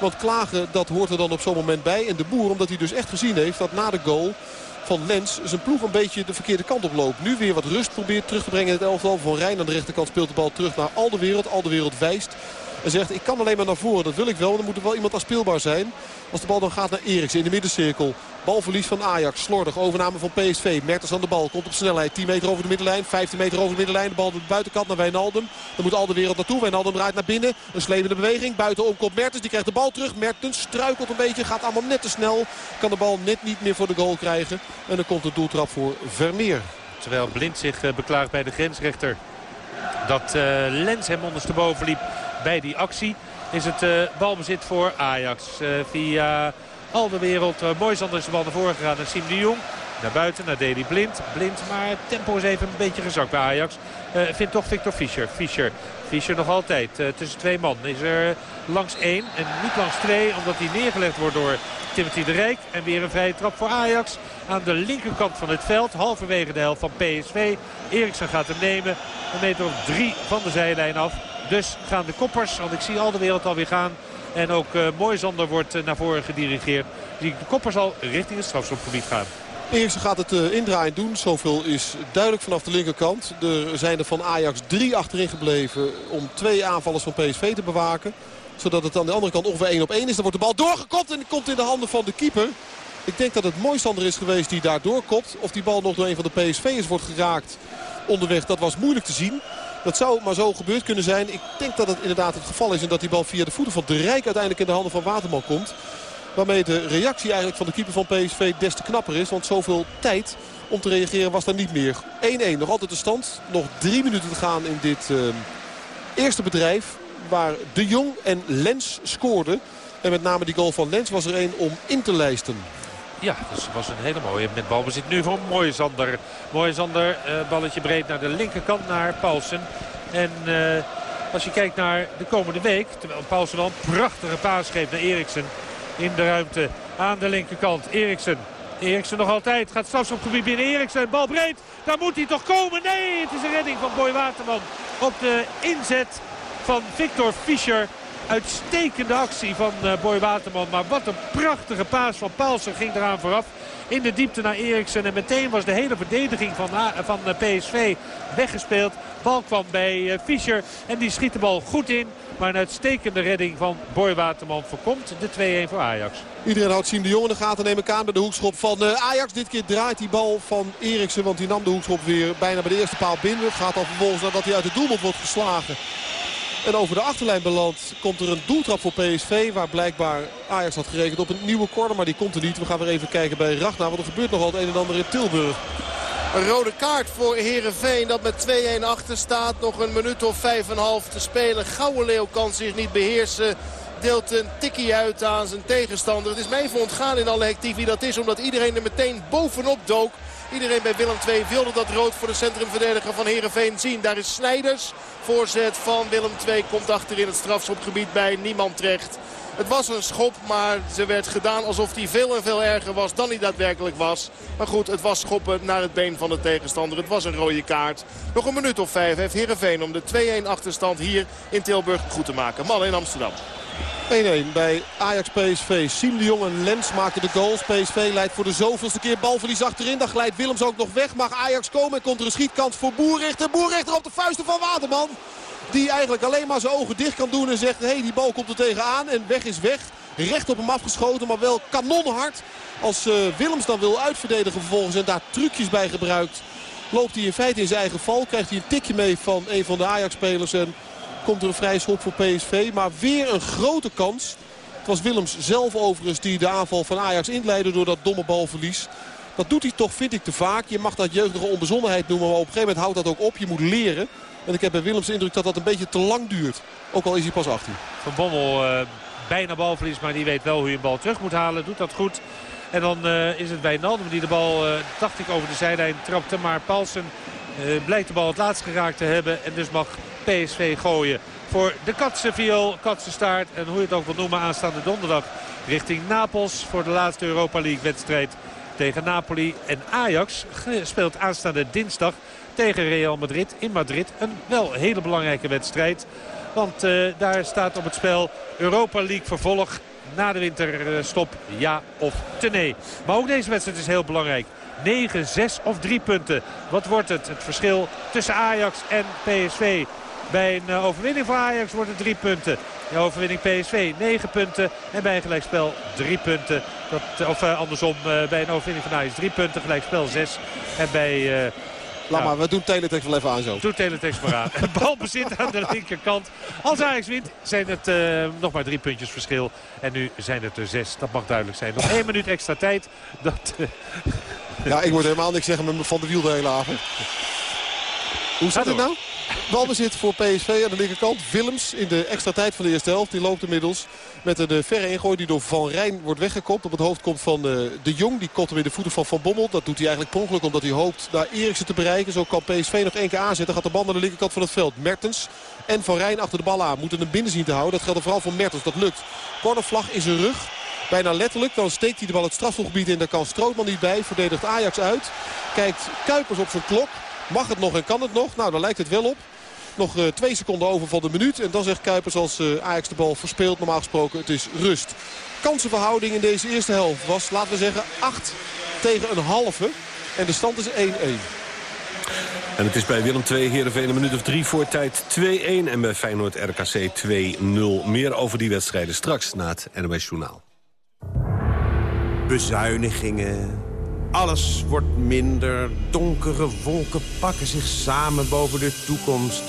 Want klagen, dat hoort er dan op zo'n moment bij. En de boer, omdat hij dus echt gezien heeft dat na de goal van Lens zijn ploeg een beetje de verkeerde kant op loopt. Nu weer wat rust probeert terug te brengen in het elftal. Van Rijn aan de rechterkant speelt de bal terug naar al de wereld. Al de wereld wijst. En zegt ik kan alleen maar naar voren. Dat wil ik wel. Maar dan moet er wel iemand afspeelbaar zijn. Als de bal dan gaat naar Eriksen in de middencirkel. Balverlies van Ajax. Slordig overname van PSV. Mertens aan de bal. Komt op snelheid. 10 meter over de middenlijn. 15 meter over de middenlijn. De bal de buitenkant naar Wijnaldum. Dan moet al de wereld naartoe. Wijnaldum draait naar binnen. Een slemende beweging. Buitenom komt Mertens. Die krijgt de bal terug. Mertens struikelt een beetje. Gaat allemaal net te snel. Kan de bal net niet meer voor de goal krijgen. En dan komt de doeltrap voor Vermeer. Terwijl Blind zich eh, beklaagt bij de grensrechter. Dat uh, Lens hem ondersteboven liep bij die actie. Is het uh, balbezit voor Ajax. Uh, via al de wereld. Uh, Moisander is de bal naar voren gegaan naar Siem de Jong. Naar buiten, naar Deli Blind. Blind, maar het tempo is even een beetje gezakt bij Ajax. Vindt toch Victor Fischer. Fischer, Fischer nog altijd tussen twee man. Is er langs één en niet langs twee. Omdat hij neergelegd wordt door Timothy de Rijk. En weer een vrije trap voor Ajax. Aan de linkerkant van het veld. Halverwege de helft van PSV. Eriksen gaat hem nemen. Een meter of drie van de zijlijn af. Dus gaan de koppers, want ik zie al de wereld alweer gaan. En ook uh, Moisander wordt uh, naar voren gedirigeerd. Die de koppers al richting het strafschopgebied gaan. Eriksen gaat het uh, indraaien doen. Zoveel is duidelijk vanaf de linkerkant. Er zijn er van Ajax drie achterin gebleven om twee aanvallers van PSV te bewaken. Zodat het aan de andere kant ongeveer 1 op 1 is. Dan wordt de bal doorgekopt en komt in de handen van de keeper. Ik denk dat het Moisander is geweest die daar doorkopt. Of die bal nog door een van de PSV'ers wordt geraakt onderweg, dat was moeilijk te zien. Dat zou maar zo gebeurd kunnen zijn. Ik denk dat het inderdaad het geval is. En dat die bal via de voeten van de Rijk uiteindelijk in de handen van Waterman komt. Waarmee de reactie eigenlijk van de keeper van PSV des te knapper is. Want zoveel tijd om te reageren was daar niet meer. 1-1, nog altijd de stand. Nog drie minuten te gaan in dit uh, eerste bedrijf. Waar De Jong en Lens scoorden. En met name die goal van Lens was er één om in te lijsten. Ja, dus was een hele mooie met balbezit nu voor. Mooie Zander, uh, balletje breed naar de linkerkant naar Paulsen. En uh, als je kijkt naar de komende week, terwijl Paulsen al een prachtige paas geeft naar Eriksen. In de ruimte aan de linkerkant. Eriksen. Eriksen nog altijd. Gaat straks op gebied binnen. Eriksen, bal breed. Daar moet hij toch komen. Nee, het is een redding van Boy Waterman. Op de inzet van Victor Fischer. Uitstekende actie van uh, Boy Waterman. Maar wat een prachtige paas van Paulsen ging eraan vooraf. In de diepte naar Eriksen. En meteen was de hele verdediging van, van uh, PSV weggespeeld. Bal kwam bij Fischer. En die schiet de bal goed in. Maar een uitstekende redding van Boy Waterman voorkomt de 2-1 voor Ajax. Iedereen houdt Siem de Jong in de gaten. Neem ik de hoekschop van Ajax. Dit keer draait die bal van Eriksen. Want die nam de hoekschop weer bijna bij de eerste paal binnen. Het gaat al vervolgens nadat hij uit de doelmond wordt geslagen. En over de achterlijn belandt komt er een doeltrap voor PSV. Waar blijkbaar Ajax had gerekend op een nieuwe corner. Maar die komt er niet. We gaan weer even kijken bij Ragnar. Want er gebeurt nogal het een en ander in Tilburg. Een rode kaart voor Herenveen dat met 2-1 achter staat. Nog een minuut of 5,5 te spelen. Leeuw kan zich niet beheersen. Deelt een tikkie uit aan zijn tegenstander. Het is mij even ontgaan in alle hectiek wie dat is. Omdat iedereen er meteen bovenop dook. Iedereen bij Willem II wilde dat rood voor de centrumverdediger van Herenveen zien. Daar is Snijders. Voorzet van Willem II komt achter in het strafschopgebied bij niemand terecht. Het was een schop, maar ze werd gedaan alsof die veel en veel erger was dan hij daadwerkelijk was. Maar goed, het was schoppen naar het been van de tegenstander. Het was een rode kaart. Nog een minuut of vijf heeft Heerenveen om de 2-1 achterstand hier in Tilburg goed te maken. Mannen in Amsterdam. 1-1 bij Ajax PSV. Siem de Jong en Lens maken de goals. PSV leidt voor de zoveelste keer balverlies achterin. Dan glijdt Willems ook nog weg. Mag Ajax komen en komt er een schietkans voor Boerrichter. Boerrichter op de vuisten van Waterman. Die eigenlijk alleen maar zijn ogen dicht kan doen en zegt... hey, die bal komt er tegenaan en weg is weg. Recht op hem afgeschoten, maar wel kanonhard. Als uh, Willems dan wil uitverdedigen vervolgens en daar trucjes bij gebruikt... loopt hij in feite in zijn eigen val. Krijgt hij een tikje mee van een van de Ajax-spelers... en komt er een vrije schop voor PSV. Maar weer een grote kans. Het was Willems zelf overigens die de aanval van Ajax inleidde door dat domme balverlies. Dat doet hij toch, vind ik, te vaak. Je mag dat jeugdige onbezonnenheid noemen, maar op een gegeven moment houdt dat ook op. Je moet leren. En ik heb bij Willems indruk dat dat een beetje te lang duurt. Ook al is hij pas 18. Van Bommel uh, bijna balverlies, maar die weet wel hoe je een bal terug moet halen. Doet dat goed. En dan uh, is het Wijnaldum die de bal, uh, dacht ik, over de zijlijn trapte. Maar Paulsen blijkt de bal het laatst geraakt te hebben. En dus mag PSV gooien voor de Katsenviool, Katsenstaart. En hoe je het ook wil noemen aanstaande donderdag richting Napels voor de laatste Europa League wedstrijd tegen Napoli. En Ajax speelt aanstaande dinsdag tegen Real Madrid in Madrid. Een wel hele belangrijke wedstrijd. Want uh, daar staat op het spel Europa League vervolg na de winterstop ja of te nee. Maar ook deze wedstrijd is heel belangrijk. 9, 6 of 3 punten. Wat wordt het? Het verschil tussen Ajax en PSV. Bij een uh, overwinning voor Ajax wordt het 3 punten. De overwinning PSV 9 punten. En bij een gelijkspel 3 punten. Dat, of uh, andersom, uh, bij een overwinning van Ajax 3 punten. Gelijkspel 6. En bij Laat maar, we doen teletext wel even aan zo. Doe teletext maar aan. Bal bezit aan de linkerkant. Als Ajax wint zijn het uh, nog maar drie puntjes verschil. En nu zijn het er zes. Dat mag duidelijk zijn. Nog één minuut extra tijd. Dat, uh... Ja, ik moet helemaal niks zeggen met mijn Van de Wiel de hele avond. Hoe staat het nou? Balbezit voor PSV aan de linkerkant. Willems in de extra tijd van de eerste helft. Die loopt inmiddels met een verre ingooi die door Van Rijn wordt weggekopt. Op het hoofd komt van de, de Jong. Die kopt hem in de voeten van Van Bommel. Dat doet hij eigenlijk per ongeluk omdat hij hoopt naar Eriksen te bereiken. Zo kan PSV nog één keer aanzetten. Gaat de bal naar de linkerkant van het veld. Mertens en Van Rijn achter de bal aan. Moeten hem binnen zien te houden. Dat geldt vooral voor Mertens. Dat lukt. Cornervlag in zijn rug. Bijna letterlijk. Dan steekt hij de bal het strafselgebied in. Daar kan Strootman niet bij. Verdedigt Ajax uit. Kijkt Kuipers op zijn klok. Mag het nog en kan het nog? Nou, daar lijkt het wel op. Nog uh, twee seconden over van de minuut. En dan zegt Kuipers als uh, Ajax de bal verspeelt. Normaal gesproken het is rust. Kansenverhouding in deze eerste helft was, laten we zeggen, 8 tegen een halve. En de stand is 1-1. En het is bij Willem 2 Heerenveen een minuut of drie voor tijd 2-1. En bij Feyenoord RKC 2-0. Meer over die wedstrijden straks na het NOS Journaal. Bezuinigingen. Alles wordt minder. Donkere wolken pakken zich samen boven de toekomst.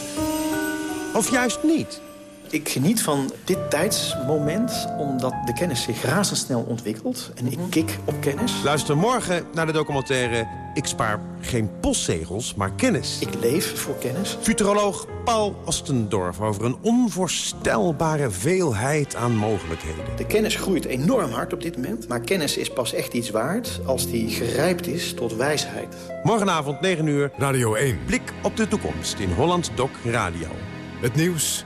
Of juist niet? Ik geniet van dit tijdsmoment, omdat de kennis zich razendsnel ontwikkelt. En ik mhm. kik op kennis. Luister morgen naar de documentaire Ik spaar geen postzegels, maar kennis. Ik leef voor kennis. Futuroloog Paul Ostendorf over een onvoorstelbare veelheid aan mogelijkheden. De kennis groeit enorm hard op dit moment. Maar kennis is pas echt iets waard als die gerijpt is tot wijsheid. Morgenavond 9 uur. Radio 1. Blik op de toekomst in Holland Doc Radio. Het nieuws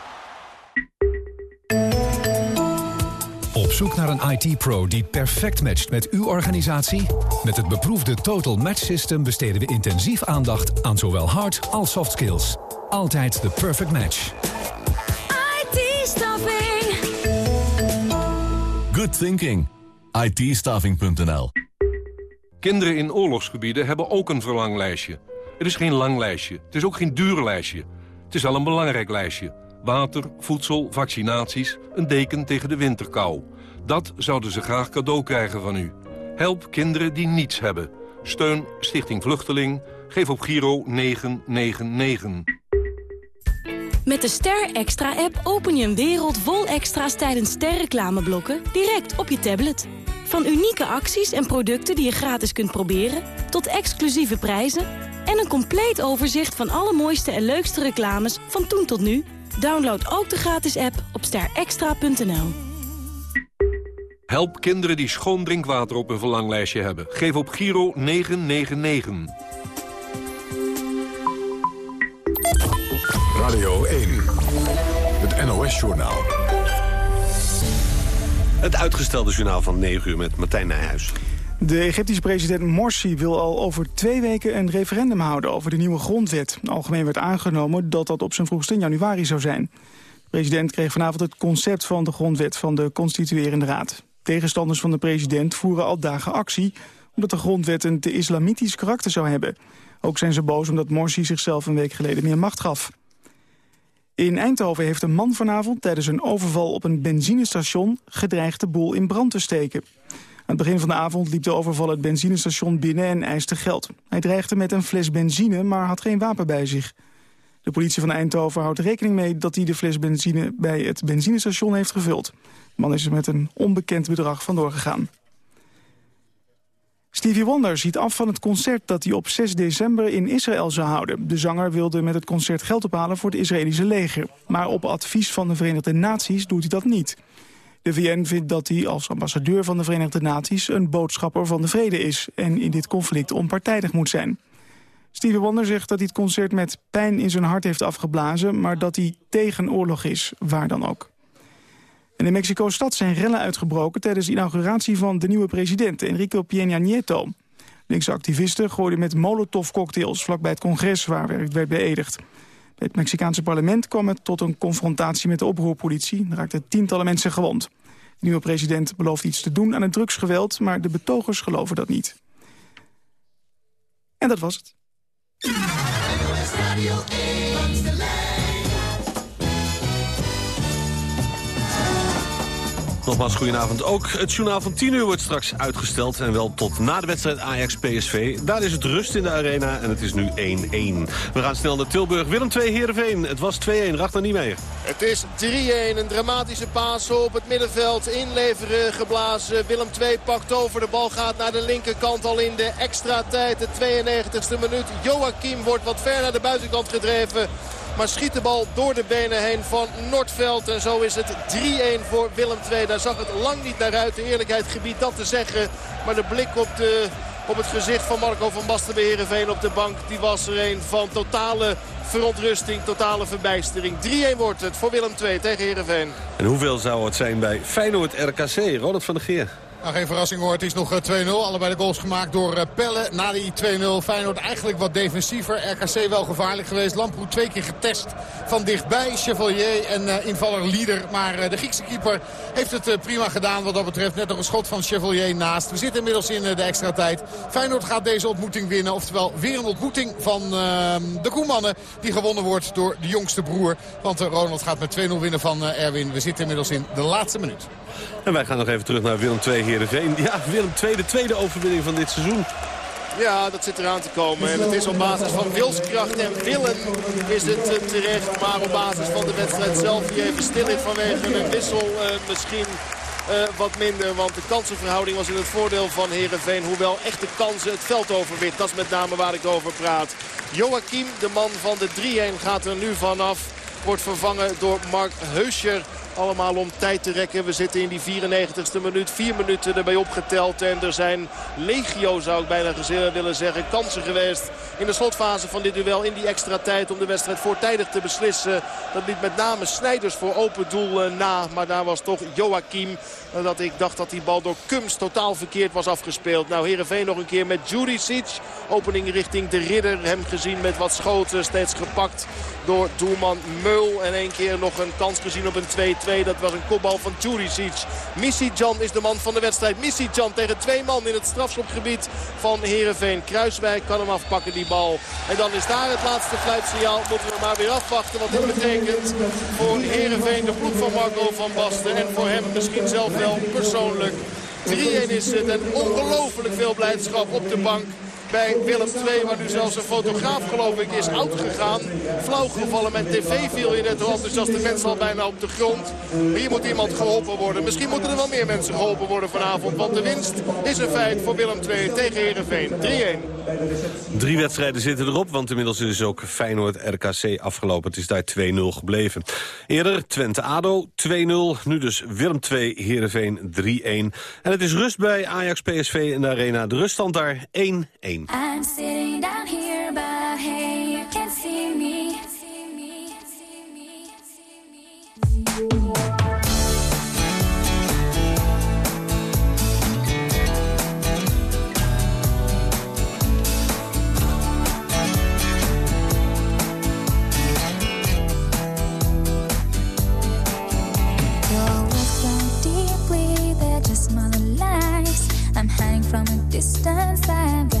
Op zoek naar een IT-pro die perfect matcht met uw organisatie? Met het beproefde Total Match System besteden we intensief aandacht aan zowel hard als soft skills. Altijd de perfect match. IT-staffing. Good thinking. it Kinderen in oorlogsgebieden hebben ook een verlanglijstje. Het is geen lang lijstje. Het is ook geen duur lijstje. Het is wel een belangrijk lijstje. Water, voedsel, vaccinaties, een deken tegen de winterkou. Dat zouden ze graag cadeau krijgen van u. Help kinderen die niets hebben. Steun Stichting Vluchteling. Geef op Giro 999. Met de Ster Extra-app open je een wereld vol extra's tijdens sterreclameblokken direct op je tablet. Van unieke acties en producten die je gratis kunt proberen, tot exclusieve prijzen en een compleet overzicht van alle mooiste en leukste reclames van toen tot nu. Download ook de gratis app op sterextra.nl. Help kinderen die schoon drinkwater op hun verlanglijstje hebben. Geef op Giro 999. Radio 1. Het NOS-journaal. Het uitgestelde journaal van 9 uur met Martijn Nijhuis. De Egyptische president Morsi wil al over twee weken een referendum houden over de nieuwe grondwet. Algemeen werd aangenomen dat dat op zijn vroegste in januari zou zijn. De president kreeg vanavond het concept van de grondwet van de constituerende raad. Tegenstanders van de president voeren al dagen actie... omdat de grondwet een te islamitisch karakter zou hebben. Ook zijn ze boos omdat Morsi zichzelf een week geleden meer macht gaf. In Eindhoven heeft een man vanavond tijdens een overval op een benzinestation... gedreigd de boel in brand te steken. Aan het begin van de avond liep de overval het benzinestation binnen en eiste geld. Hij dreigde met een fles benzine, maar had geen wapen bij zich. De politie van Eindhoven houdt rekening mee dat hij de fles benzine bij het benzinestation heeft gevuld. De man is er met een onbekend bedrag vandoor gegaan. Stevie Wonder ziet af van het concert dat hij op 6 december in Israël zou houden. De zanger wilde met het concert geld ophalen voor het Israëlische leger. Maar op advies van de Verenigde Naties doet hij dat niet. De VN vindt dat hij als ambassadeur van de Verenigde Naties... een boodschapper van de vrede is en in dit conflict onpartijdig moet zijn. Stevie Wonder zegt dat hij het concert met pijn in zijn hart heeft afgeblazen... maar dat hij tegen oorlog is, waar dan ook. In Mexico-stad zijn rellen uitgebroken... tijdens de inauguratie van de nieuwe president, Enrique Peña Nieto. Linkse activisten gooiden met molotovcocktails vlakbij het congres waar werd beëdigd. Het Mexicaanse parlement kwam het tot een confrontatie met de oproerpolitie. Er raakten tientallen mensen gewond. De nieuwe president belooft iets te doen aan het drugsgeweld... maar de betogers geloven dat niet. En dat was het. Nogmaals, goedenavond. Ook het journaal van 10 uur wordt straks uitgesteld. En wel tot na de wedstrijd Ajax-PSV. Daar is het rust in de arena en het is nu 1-1. We gaan snel naar Tilburg. Willem 2 Heerenveen. Het was 2-1. Racht niet mee. Het is 3-1. Een dramatische paas op het middenveld. Inleveren geblazen. Willem 2 pakt over. De bal gaat naar de linkerkant al in de extra tijd. De 92e minuut. Joachim wordt wat ver naar de buitenkant gedreven. Maar schiet de bal door de benen heen van Noordveld. En zo is het 3-1 voor Willem II. Daar zag het lang niet naar uit. De eerlijkheid gebied dat te zeggen. Maar de blik op, de, op het gezicht van Marco van Basten bij Heerenveen op de bank... die was er een van totale verontrusting, totale verbijstering. 3-1 wordt het voor Willem II tegen Heerenveen. En hoeveel zou het zijn bij Feyenoord RKC? Ronald van der Geer. Nou, geen verrassing hoor. Het is nog 2-0. Allebei de goals gemaakt door Pelle. Na die 2-0 Feyenoord eigenlijk wat defensiever. RKC wel gevaarlijk geweest. Lamproe twee keer getest van dichtbij. Chevalier en uh, invaller Lieder. Maar de Griekse keeper heeft het prima gedaan wat dat betreft. Net nog een schot van Chevalier naast. We zitten inmiddels in de extra tijd. Feyenoord gaat deze ontmoeting winnen. Oftewel weer een ontmoeting van ehm, de Koemannen. Die gewonnen wordt door de jongste broer. Want Ronald gaat met 2-0 winnen van Erwin. We zitten inmiddels in de laatste minuut. En wij gaan nog even terug naar Willem II Heerenveen. Ja, Willem II, de tweede overwinning van dit seizoen. Ja, dat zit eraan te komen. En het is op basis van wilskracht en willen is het terecht. Maar op basis van de wedstrijd zelf die even stil is vanwege een wissel uh, misschien... Uh, wat minder, want de kansenverhouding was in het voordeel van Herenveen. Hoewel echte kansen het veld overwint. Dat is met name waar ik over praat. Joachim, de man van de 3-1, gaat er nu vanaf. Wordt vervangen door Mark Heuscher. Allemaal om tijd te rekken. We zitten in die 94ste minuut. Vier minuten erbij opgeteld. En er zijn legio, zou ik bijna willen zeggen, kansen geweest. In de slotfase van dit duel in die extra tijd om de wedstrijd voortijdig te beslissen. Dat liet met name Snijders voor open doel na. Maar daar was toch Joachim. Dat ik dacht dat die bal door Kums totaal verkeerd was afgespeeld. Nou, Heerenveen nog een keer met Juricic. Opening richting de ridder. Hem gezien met wat schoten. Steeds gepakt door doelman Meul. En één keer nog een kans gezien op een 2. Dat was een kopbal van Juricic. Jan is de man van de wedstrijd. Jan tegen twee man in het strafschopgebied van Heerenveen. Kruiswijk kan hem afpakken die bal. En dan is daar het laatste fluitsignaal. Moeten we maar weer afwachten wat dit betekent voor Heerenveen. De ploeg van Marco van Basten. En voor hem misschien zelf wel persoonlijk. 3-1 is het en ongelooflijk veel blijdschap op de bank bij Willem II. Waar nu zelfs een fotograaf geloof ik is uitgegaan. Flauw gevallen met tv viel je net op. Dus als de mensen al bijna op de grond. Hier moet iemand geholpen worden. Misschien moeten er wel meer mensen geholpen worden vanavond. Want de winst is een feit voor Willem II tegen Heerenveen. 3-1. Drie wedstrijden zitten erop, want inmiddels is ook Feyenoord-RKC afgelopen. Het is daar 2-0 gebleven. Eerder Twente-ADO 2-0, nu dus Willem 2, Heerenveen 3-1. En het is rust bij Ajax-PSV in de Arena. De ruststand daar 1-1. I'm sitting down here, but hey, you can't see me. Distance. I've got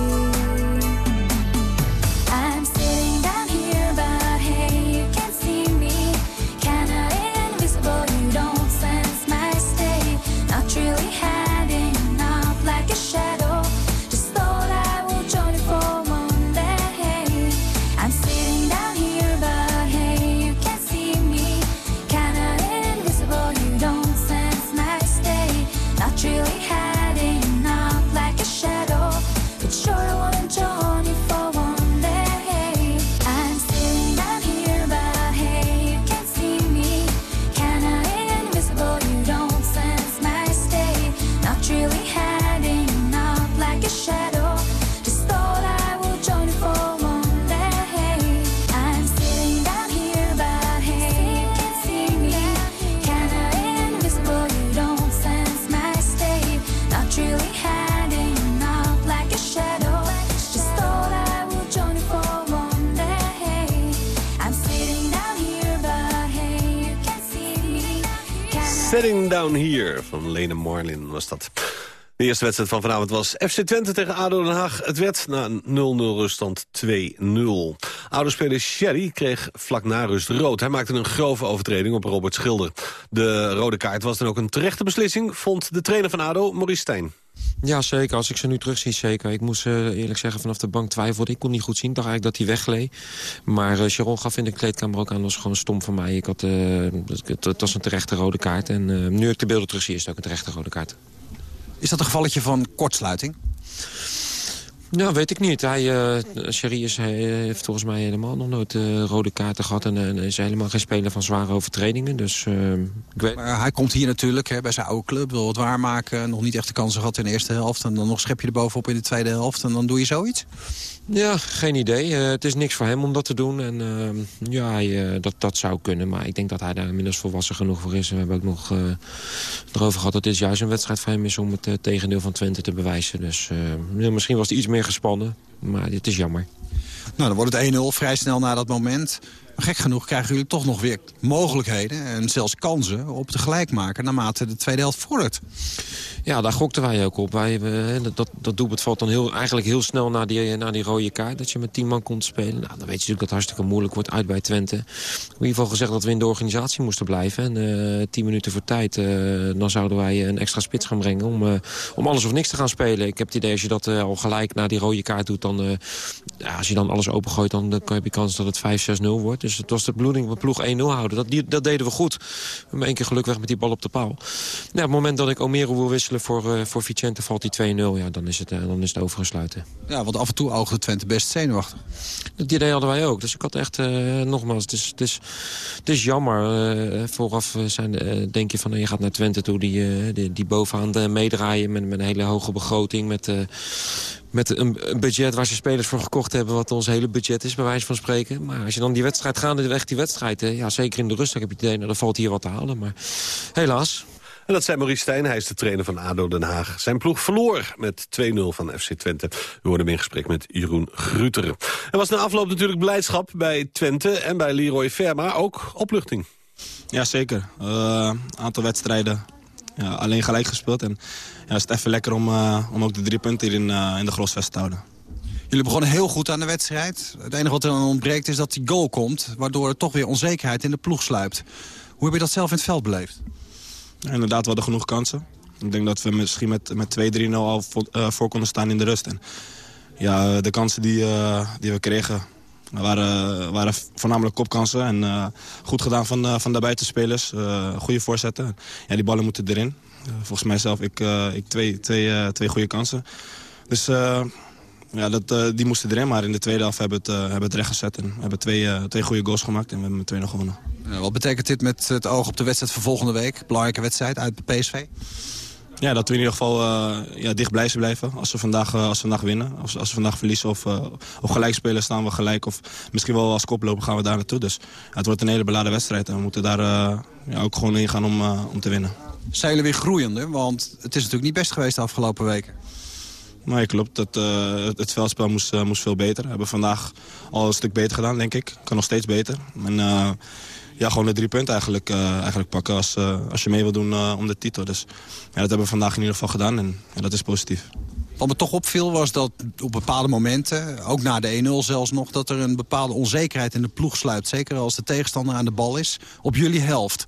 Setting Down Here van Lene Marlin was dat. De eerste wedstrijd van vanavond was FC Twente tegen ADO Den Haag. Het werd na een 0-0 ruststand 2-0. ADO-speler Sherry kreeg vlak na rust rood. Hij maakte een grove overtreding op Robert Schilder. De rode kaart was dan ook een terechte beslissing... vond de trainer van ADO, Maurice Stijn. Ja, zeker. Als ik ze nu terugzie, zeker. Ik moest uh, eerlijk zeggen, vanaf de bank twijfelde. Ik kon niet goed zien. Ik dacht eigenlijk dat hij wegleed. Maar uh, Sharon gaf in de kleedkamer ook aan. Dat was gewoon stom van mij. Ik had, uh, het, het, was een terechte rode kaart. En nu ik de beelden terugzie, is het ook een terechte rode kaart. Is dat een gevalletje van kortsluiting? Nou, weet ik niet. Hij, uh, is, hij heeft volgens mij helemaal nog nooit uh, rode kaarten gehad... en is helemaal geen speler van zware overtredingen. Dus, ik weet... Maar hij komt hier natuurlijk hè, bij zijn oude club, wil het waarmaken... nog niet echt de kansen gehad in de eerste helft... en dan nog schep je er bovenop in de tweede helft... en dan doe je zoiets? Ja, geen idee. het is niks voor hem om dat te doen. En ja, dat, dat zou kunnen. Maar ik denk dat hij daar inmiddels volwassen genoeg voor is. En we hebben ook nog erover gehad dat dit juist een wedstrijd voor hem is... om het tegendeel van Twente te bewijzen. Dus misschien was hij iets meer gespannen. Maar dit is jammer. Nou, dan wordt het 1-0 vrij snel na dat moment. Gek genoeg krijgen jullie toch nog weer mogelijkheden... en zelfs kansen op te maken naarmate de tweede helft vordert. Ja, daar gokten wij ook op. Wij, dat, dat, dat doelpunt valt dan heel, eigenlijk heel snel na die, na die rode kaart. Dat je met tien man komt spelen. Nou, dan weet je natuurlijk dat het hartstikke moeilijk wordt uit bij Twente. In ieder geval gezegd dat we in de organisatie moesten blijven. En uh, tien minuten voor tijd, dan zouden wij een extra spits gaan brengen... om, om alles of niks te gaan spelen. Ik heb het idee, als je dat al gelijk na die rode kaart doet... dan, ja, als je dan alles opengooit, dan, dan heb je kans dat het 5-6-0 wordt. Dus het was de bedoeling, we ploeg 1-0 houden. Dat, die, dat deden we goed. We hebben één keer geluk weg met die bal op de paal. Nou, op het moment dat ik Omero wil wisselen voor, uh, voor Vicente valt die 2-0. Ja, dan is, het, uh, dan is het overgesluiten. Ja, want af en toe oogde Twente best zenuwachtig. Dat idee hadden wij ook. Dus ik had echt, uh, nogmaals, het is, het is, het is jammer. vooraf zijn, denk je van, je gaat naar Twente toe. Die, die, die bovenaan meedraaien met, met een hele hoge begroting. Met, met een, budget waar ze spelers voor gekocht hebben... wat ons hele budget is, bij wijze van spreken. Maar als je dan die wedstrijd gaat, echt die wedstrijd... ja, zeker in de rust, heb je het idee, nou, dan valt hier wat te halen. Maar helaas. En dat zei Maurice Stijn, hij is de trainer van ADO Den Haag. Zijn ploeg verloor met 2-0 van FC Twente. We hoorden hem in gesprek met Jeroen Gruter. Er was na afloop natuurlijk blijdschap bij Twente en bij Leroy Ver, maar ook opluchting. Ja, zeker. Een uh, aantal wedstrijden ja, alleen gelijk gespeeld. En ja, is het even lekker om, uh, om ook de drie punten hier in, uh, in de grosvest te houden. Jullie begonnen heel goed aan de wedstrijd. Het enige wat er dan ontbreekt is dat die goal komt... waardoor er toch weer onzekerheid in de ploeg sluipt. Hoe heb je dat zelf in het veld beleefd? Ja, inderdaad, we hadden genoeg kansen. Ik denk dat we misschien met, met 2-3-0 al voor, uh, voor, konden staan in de rust. En ja, de kansen die, die we kregen waren, waren voornamelijk kopkansen. En goed gedaan van, van de buitenspelers. goede voorzetten. Ja, die ballen moeten erin. Eh, volgens mij zelf ik, uh, ik twee, twee, uh, twee goede kansen. Dus ja, dat, die moesten erin. Maar in de tweede helft hebben we het, hebben het recht gezet. En hebben twee, twee goede goals gemaakt en we hebben met 2 nog gewonnen. wat betekent dit met het oog op de wedstrijd van volgende week? Belangrijke wedstrijd uit de PSV? Ja, dat we in ieder geval uh, ja, dicht blijven blijven. Als we vandaag, uh, als we vandaag winnen. Als, als we vandaag verliezen of, uh, of gelijk spelen, staan we gelijk. Of misschien wel als koploper gaan we daar naartoe. Dus het wordt een hele beladen wedstrijd. En we moeten daar ja, ook gewoon in gaan om, om te winnen zijn jullie weer groeiende? Want het is natuurlijk niet best geweest de afgelopen weken. Nee, klopt. Het, uh, het veldspel moest, uh, moest veel beter. We hebben vandaag al een stuk beter gedaan, denk ik. Kan nog steeds beter. En uh, ja, gewoon de drie punten eigenlijk, eigenlijk pakken als, als je mee wil doen om de titel. Dus ja, dat hebben we vandaag in ieder geval gedaan en ja, dat is positief. Wat me toch opviel was dat op bepaalde momenten, ook na de 1-0 zelfs nog... dat er een bepaalde onzekerheid in de ploeg sluit. Zeker als de tegenstander aan de bal is, op jullie helft.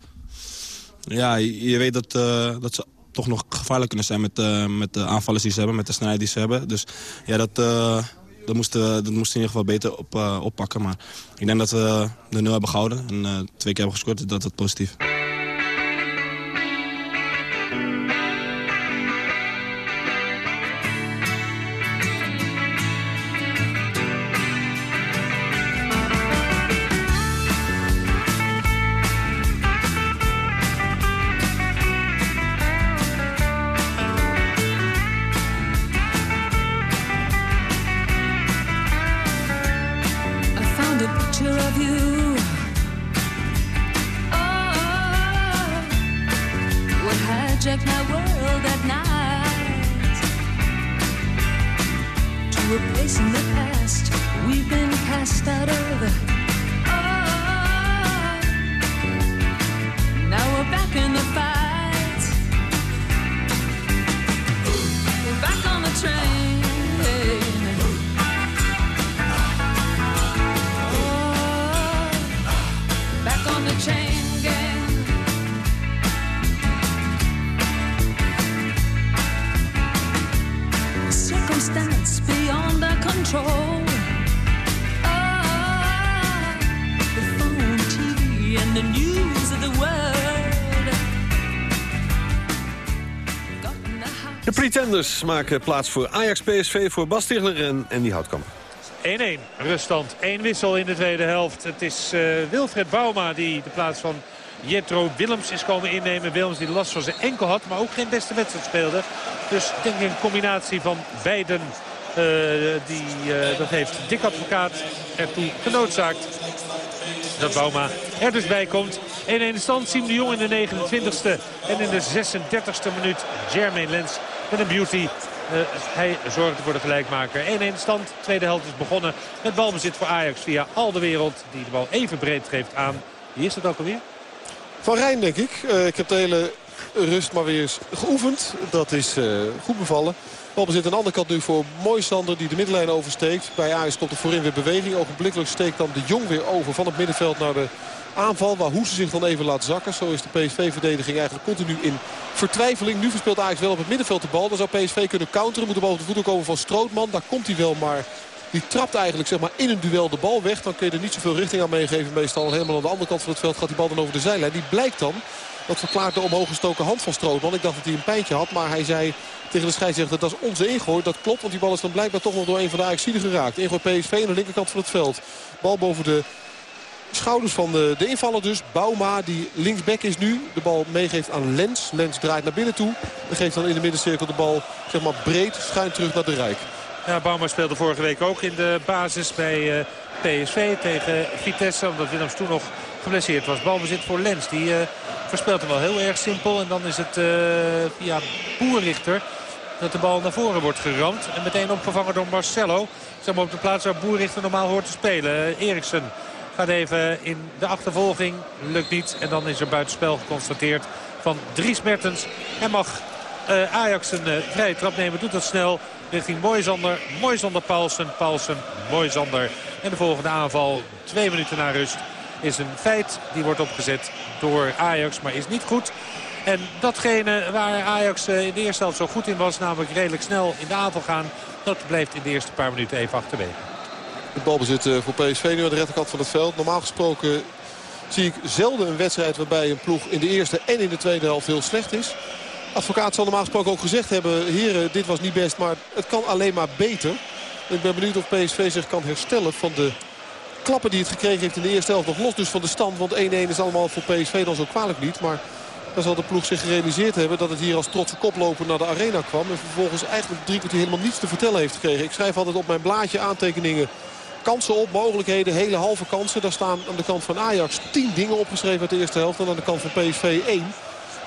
Ja, je, weet dat, uh, dat ze toch nog gevaarlijk kunnen zijn met, uh, met de aanvallers die ze hebben, met de snelheid die ze hebben. Dus ja, dat, uh, dat, moesten, dat moesten in ieder geval beter op, oppakken. Maar ik denk dat we de nul hebben gehouden en twee keer hebben gescoord, dus dat is positief. Pretenders maken plaats voor Ajax PSV voor Bas Stigler en Andy Houtkamp. 1-1, ruststand. 1 wissel in de tweede helft. Het is uh, Wilfred Bouma die de plaats van Jetro Willems is komen innemen. Willems die last van zijn enkel had, maar ook geen beste wedstrijd speelde. Dus denk een combinatie van beiden. Uh, die, uh, dat heeft Dick Advocaat ertoe genoodzaakt. Dat Bouma er dus bij komt. 1-1 stand, Siem de Jong in de 29e. En in de 36e minuut Jermaine Lens met een beauty hij zorgde voor de gelijkmaker. 1-1 stand. Tweede helft is begonnen met balbezit voor Ajax via al de wereld. Die de bal even breed geeft aan. Wie is dat ook alweer? Van Rijn denk ik. Uh, ik heb de hele rust maar weer eens geoefend. Dat is uh, goed bevallen. Balbezit aan de andere kant nu voor Moisander die de middenlijn oversteekt. Bij Ajax komt er voorin weer beweging. Ogenblikkelijk steekt dan de Jong weer over van het middenveld naar de aanval. Waar Hoese zich dan even laat zakken. Zo is de PSV-verdediging eigenlijk continu in vertwijfeling. Nu verspeelt Ajax wel op het middenveld de bal. Dan zou PSV kunnen counteren. Moet er boven de voeten komen van Strootman. Daar komt hij wel, maar die trapt eigenlijk zeg maar, in een duel de bal weg. Dan kun je er niet zoveel richting aan meegeven. Meestal helemaal aan de andere kant van het veld gaat die bal dan over de zijlijn. Die blijkt dan, dat verklaart de omhoog gestoken hand van Strootman. Ik dacht dat hij een pijntje had, maar hij zei tegen de scheidsrechter dat is onze ingooi. Dat klopt, want die bal is dan blijkbaar toch nog door een van de Ajaxiden geraakt. Ingooi PSV aan de linkerkant van het veld. Bal boven de schouders van de, de invaller dus. Bauma die linksback is nu. De bal meegeeft aan Lens. Lens draait naar binnen toe. En geeft dan in de middencirkel de bal zeg maar, breed schuin terug naar de Rijk. Ja, Bauma speelde vorige week ook in de basis bij uh, PSV tegen Vitesse. Omdat Willems toen nog geblesseerd was. Balbezit voor Lens. Die uh, verspeelt hem wel heel erg simpel. En dan is het uh, via Boerrichter dat de bal naar voren wordt geramd. En meteen opgevangen door Marcelo. Zeg maar op de plaats waar Boerrichter normaal hoort te spelen. Eriksen gaat even in de achtervolging. Lukt niet. En dan is er buitenspel geconstateerd van Dries Mertens. Hij mag uh, Ajax een uh, vrije trap nemen. Doet dat snel richting Moisander. Moisander Paulsen. Paulsen Moisander. En de volgende aanval. Twee minuten na rust is een feit. Die wordt opgezet door Ajax. Maar is niet goed. En datgene waar Ajax in de eerste helft zo goed in was. Namelijk redelijk snel in de aanval gaan. Dat blijft in de eerste paar minuten even achterwege. Het balbezit voor PSV nu aan de rechterkant van het veld. Normaal gesproken zie ik zelden een wedstrijd waarbij een ploeg in de eerste en in de tweede helft heel slecht is. Advocaat zal normaal gesproken ook gezegd hebben... heren, dit was niet best, maar het kan alleen maar beter. Ik ben benieuwd of PSV zich kan herstellen van de klappen die het gekregen heeft in de eerste helft. Nog los dus van de stand, want 1-1 is allemaal voor PSV dan zo kwalijk niet. Maar dan zal de ploeg zich gerealiseerd hebben dat het hier als trotse koploper naar de arena kwam. En vervolgens eigenlijk drie kwartier helemaal niets te vertellen heeft gekregen. Ik schrijf altijd op mijn blaadje aantekeningen kansen op, mogelijkheden, hele halve kansen. Daar staan aan de kant van Ajax tien dingen opgeschreven uit de eerste helft. En aan de kant van PSV één.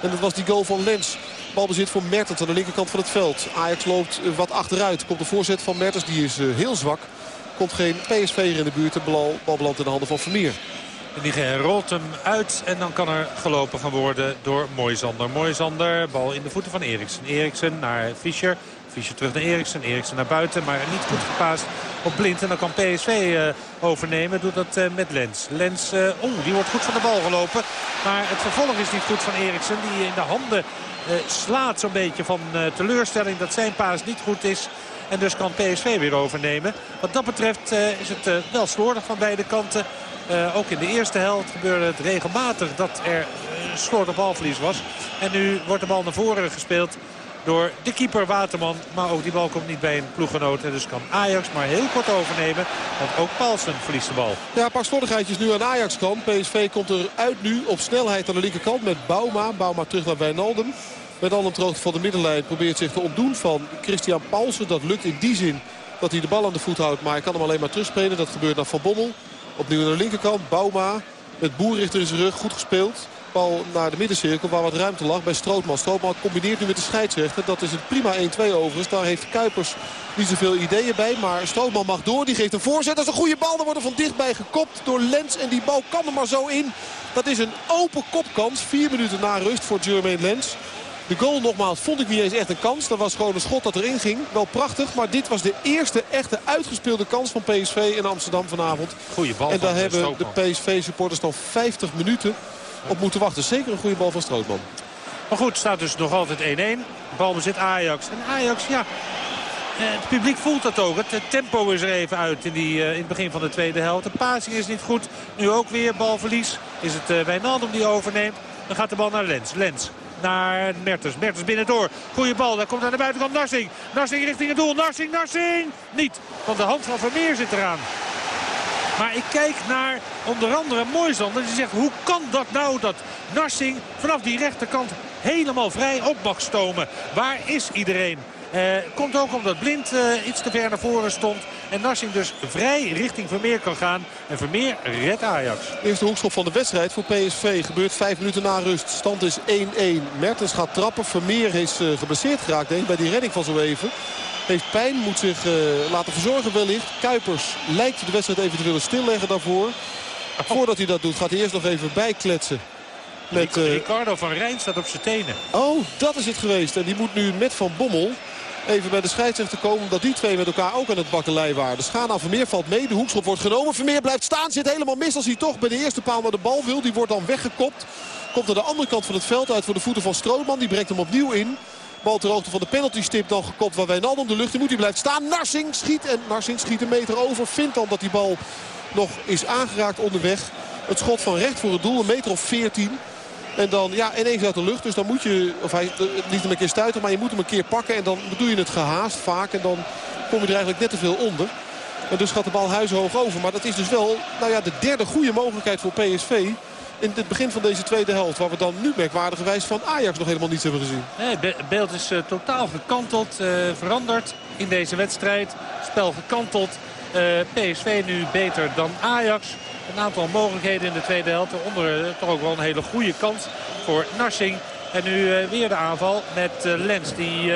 En dat was die goal van Lens. Balbezit voor Mertens aan de linkerkant van het veld. Ajax loopt wat achteruit. Komt de voorzet van Mertens, die is heel zwak. Komt geen PSV'er in de buurt. De bal, bal belandt in de handen van Vermeer. En die rolt hem uit en dan kan er gelopen gaan worden door Moisander. Moisander, bal in de voeten van Eriksen. Eriksen naar Fischer. Fischer terug naar Eriksen. Eriksen naar buiten, maar niet goed gepaast op Blind. En dan kan PSV uh, overnemen. Doet dat uh, met Lens. Lens, uh, die wordt goed van de bal gelopen. Maar het vervolg is niet goed van Eriksen. Die in de handen slaat zo'n beetje van teleurstelling dat zijn paas niet goed is. En dus kan PSV weer overnemen. Wat dat betreft is het wel slordig van beide kanten. Uh, ook in de eerste helft gebeurde het regelmatig dat er uh, slordig balverlies was. En nu wordt de bal naar voren gespeeld door de keeper Waterman. Maar ook die bal komt niet bij een ploeggenoot. En dus kan Ajax maar heel kort overnemen. Want ook Paulsen verliest de bal. Ja, een paar slordigheidjes nu aan Ajax kan. PSV komt eruit nu op snelheid aan de linkerkant met Bauma. Bauma terug naar Wijnaldum. Met al droogte van de middenlijn probeert zich te ontdoen van Christian Paulsen. Dat lukt in die zin dat hij de bal aan de voet houdt. Maar hij kan hem alleen maar terugspelen. Dat gebeurt naar Van Bommel. Opnieuw aan de linkerkant. Bauma met Boerrichter in zijn rug. Goed gespeeld. Bal naar de middencirkel waar wat ruimte lag bij Strootman. Strootman combineert nu met de scheidsrechter. Dat is een prima 1-2 overigens. Daar heeft Kuipers niet zoveel ideeën bij. Maar Strootman mag door. Die geeft een voorzet. Dat is een goede bal. Dan wordt er van dichtbij gekopt door Lens. En die bal kan er maar zo in. Dat is een open kopkans. Vier minuten na rust voor Jermaine Lens. De goal nogmaals vond ik niet eens echt een kans. Dat was gewoon een schot dat erin ging. Wel prachtig, maar dit was de eerste echte uitgespeelde kans van PSV in Amsterdam vanavond. Goeie bal En daar hebben de PSV-supporters nog 50 minuten op moeten wachten. Zeker een goede bal van Strootman. Maar goed, staat dus nog altijd 1-1. Balbezit Ajax. En Ajax, ja, het publiek voelt dat ook. Het tempo is er even uit in, die, in het begin van de tweede helft. De passing is niet goed. Nu ook weer balverlies. Is het uh, Wijnaldum die overneemt. Dan gaat de bal naar Lens. Lens naar Mertens. Mertens binnendoor. Goeie bal. Daar komt aan de buitenkant Narsing. Narsing richting het doel. Narsing, Narsing. Niet. Want de hand van Vermeer zit eraan. Maar ik kijk naar onder andere Moisander. Die zegt, hoe kan dat nou dat Narsing vanaf die rechterkant helemaal vrij op mag stomen? Waar is iedereen? Uh, komt ook omdat Blind uh, iets te ver naar voren stond. En Narsing dus vrij richting Vermeer kan gaan. En Vermeer redt Ajax. Eerste hoekschop van de wedstrijd voor PSV. Gebeurt vijf minuten na rust. Stand is 1-1. Mertens gaat trappen. Vermeer is uh, geblesseerd geraakt denk bij die redding van zo even. Heeft pijn, moet zich laten verzorgen wellicht. Kuipers lijkt de wedstrijd even te willen stilleggen daarvoor. Voordat hij dat doet gaat hij eerst nog even bijkletsen. Met, uh... Ricardo van Rijn staat op zijn tenen. Oh, dat is het geweest. En die moet nu met Van Bommel even bij de scheidsrechter komen. Omdat die twee met elkaar ook aan het bakkelei waren. De schade aan Vermeer valt mee. De hoekschop wordt genomen. Vermeer blijft staan. Zit helemaal mis als hij toch bij de eerste paal naar de bal wil. Die wordt dan weggekopt. Komt aan de andere kant van het veld uit voor de voeten van Strootman. Die brengt hem opnieuw in. Bal ter hoogte van de penaltystip dan gekopt waar Wijnaldum de lucht in moet. Die blijft staan. Narsing schiet en Narsing schiet een meter over. Vindt dan dat die bal nog is aangeraakt onderweg. Het schot van recht voor het doel. Een meter of 14. En dan ja, ineens uit de lucht. Dus dan moet je, of hij niet hem een keer stuiten, maar je moet hem een keer pakken. En dan doe je het gehaast vaak. En dan kom je er eigenlijk net te veel onder. En dus gaat de bal huishoog over. Maar dat is dus wel nou ja, de derde goede mogelijkheid voor PSV in het begin van deze tweede helft. Waar we dan nu merkwaardigerwijs van Ajax nog helemaal niets hebben gezien. Nee, het beeld is uh, totaal gekanteld, uh, veranderd in deze wedstrijd. Spel gekanteld. Uh, PSV nu beter dan Ajax. Een aantal mogelijkheden in de tweede helft. Onder uh, toch ook wel een hele goede kans voor Narsing. En nu uh, weer de aanval met Lens die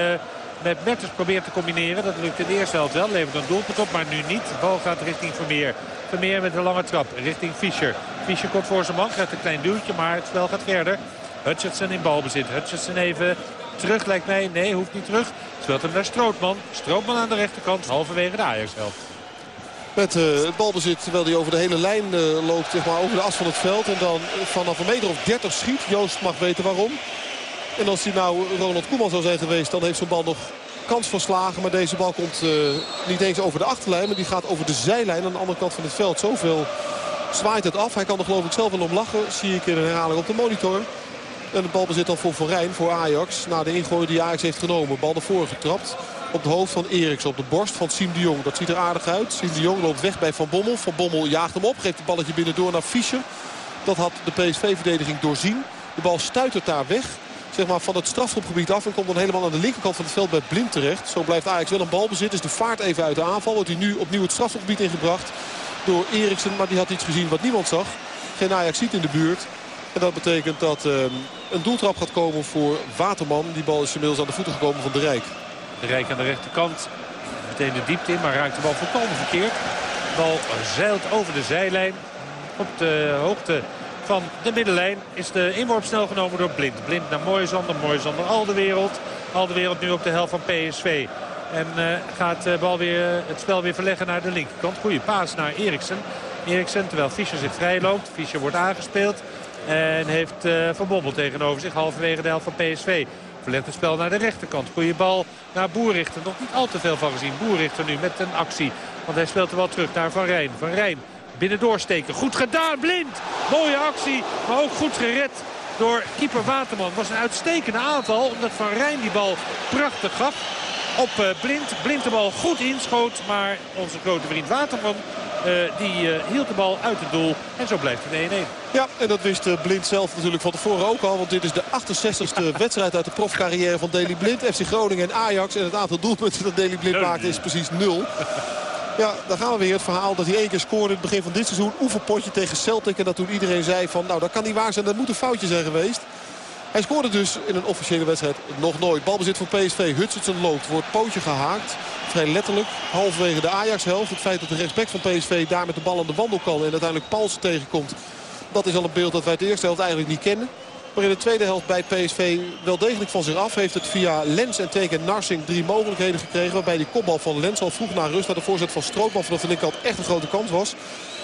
met Mertens probeert te combineren. Dat lukt in de eerste helft wel. Levert een doelpunt op, maar nu niet. De bal gaat richting Vermeer. Vermeer met een lange trap richting Fischer. Fischer komt voor zijn man, krijgt een klein duwtje, maar het spel gaat verder. Hutchinson in balbezit. Hutchinson even terug lijkt mij. Nee, hoeft niet terug. Speelt hem naar Strootman. Strootman aan de rechterkant, halverwege de Ajax-helft. Met uh, het balbezit terwijl hij over de hele lijn uh, loopt, zeg maar, over de as van het veld. En dan vanaf een meter of 30 schiet. Joost mag weten waarom. En als hij nou Ronald Koeman zou zijn geweest, dan heeft zo'n bal nog kans van slagen. Maar deze bal komt niet eens over de achterlijn, maar die gaat over de zijlijn aan de andere kant van het veld. Zoveel zwaait het af. Hij kan er geloof ik zelf wel om lachen, zie ik in een herhaling op de monitor. En de bal bezit dan voor Van Rijn, voor Ajax. Na de ingooi die Ajax heeft genomen. Bal ervoor getrapt op het hoofd van Eriks. Op de borst van Siem de Jong. Dat ziet er aardig uit. Siem de Jong loopt weg bij Van Bommel. Van Bommel jaagt hem op. Geeft het balletje binnendoor naar Fischer. Dat had de PSV-verdediging doorzien. De bal stuitert daar weg. Zeg maar van het strafschopgebied af. En komt dan helemaal aan de linkerkant van het veld bij Blind terecht. Zo blijft Ajax wel een bal bezitten. Is de vaart even uit de aanval. Wordt hij nu opnieuw het strafschopgebied ingebracht. Door Eriksen. Maar die had iets gezien wat niemand zag. Geen Ajax ziet in de buurt. En dat betekent dat uh, een doeltrap gaat komen voor Waterman. Die bal is inmiddels aan de voeten gekomen van de Rijk. De Rijk aan de rechterkant. Meteen de diepte in, maar raakt de bal volkomen verkeerd. De bal zeilt over de zijlijn. Op de hoogte van de middenlijn is de inworp snel genomen door Blind. Blind naar Mooijzander, Mooijzander al de wereld. Al de wereld nu op de helft van PSV. En uh, gaat de bal weer, het spel weer verleggen naar de linkerkant. Goede paas naar Eriksen. Eriksen terwijl Fischer zich vrij loopt. Fischer wordt aangespeeld. En heeft uh, Van tegenover zich halverwege de helft van PSV. Verlegt het spel naar de rechterkant. Goede bal naar Boerrichter. Nog niet al te veel van gezien. Boerrichter nu met een actie. Want hij speelt er wel terug naar Van Rijn. Van Rijn binnen doorsteken. Goed gedaan, blind. Mooie actie, maar ook goed gered door keeper Waterman. was een uitstekende aanval, omdat Van Rijn die bal prachtig gaf op uh, Blind. Blind de bal goed inschoot, maar onze grote vriend Waterman uh, die uh, hield de bal uit het doel. En zo blijft het 1-1. Ja, en dat wist Blind zelf natuurlijk van tevoren ook al. Want dit is de 68e wedstrijd uit de profcarrière van Deli Blind. FC Groningen en Ajax. En het aantal doelpunten dat Deli Blind maakte is precies nul. Ja, dan gaan we weer het verhaal dat hij één keer scoorde in het begin van dit seizoen. Oefenpotje tegen Celtic. En dat toen iedereen zei van nou dat kan niet waar zijn. Dat moet een foutje zijn geweest. Hij scoorde dus in een officiële wedstrijd nog nooit. Balbezit voor PSV. Hutchinson loopt. Wordt pootje gehaakt. Vrij letterlijk. Halverwege de Ajax-helft. Het feit dat de rechtsback van PSV daar met de bal aan de wandel kan. En uiteindelijk Paulsen tegenkomt. Dat is al een beeld dat wij de eerste helft eigenlijk niet kennen. Maar in de tweede helft bij PSV wel degelijk van zich af. Heeft het via Lens en teken Narsing drie mogelijkheden gekregen. Waarbij die kopbal van Lens al vroeg naar rust. Naar de voorzet van Strootman vanaf de linkerkant echt een grote kans was.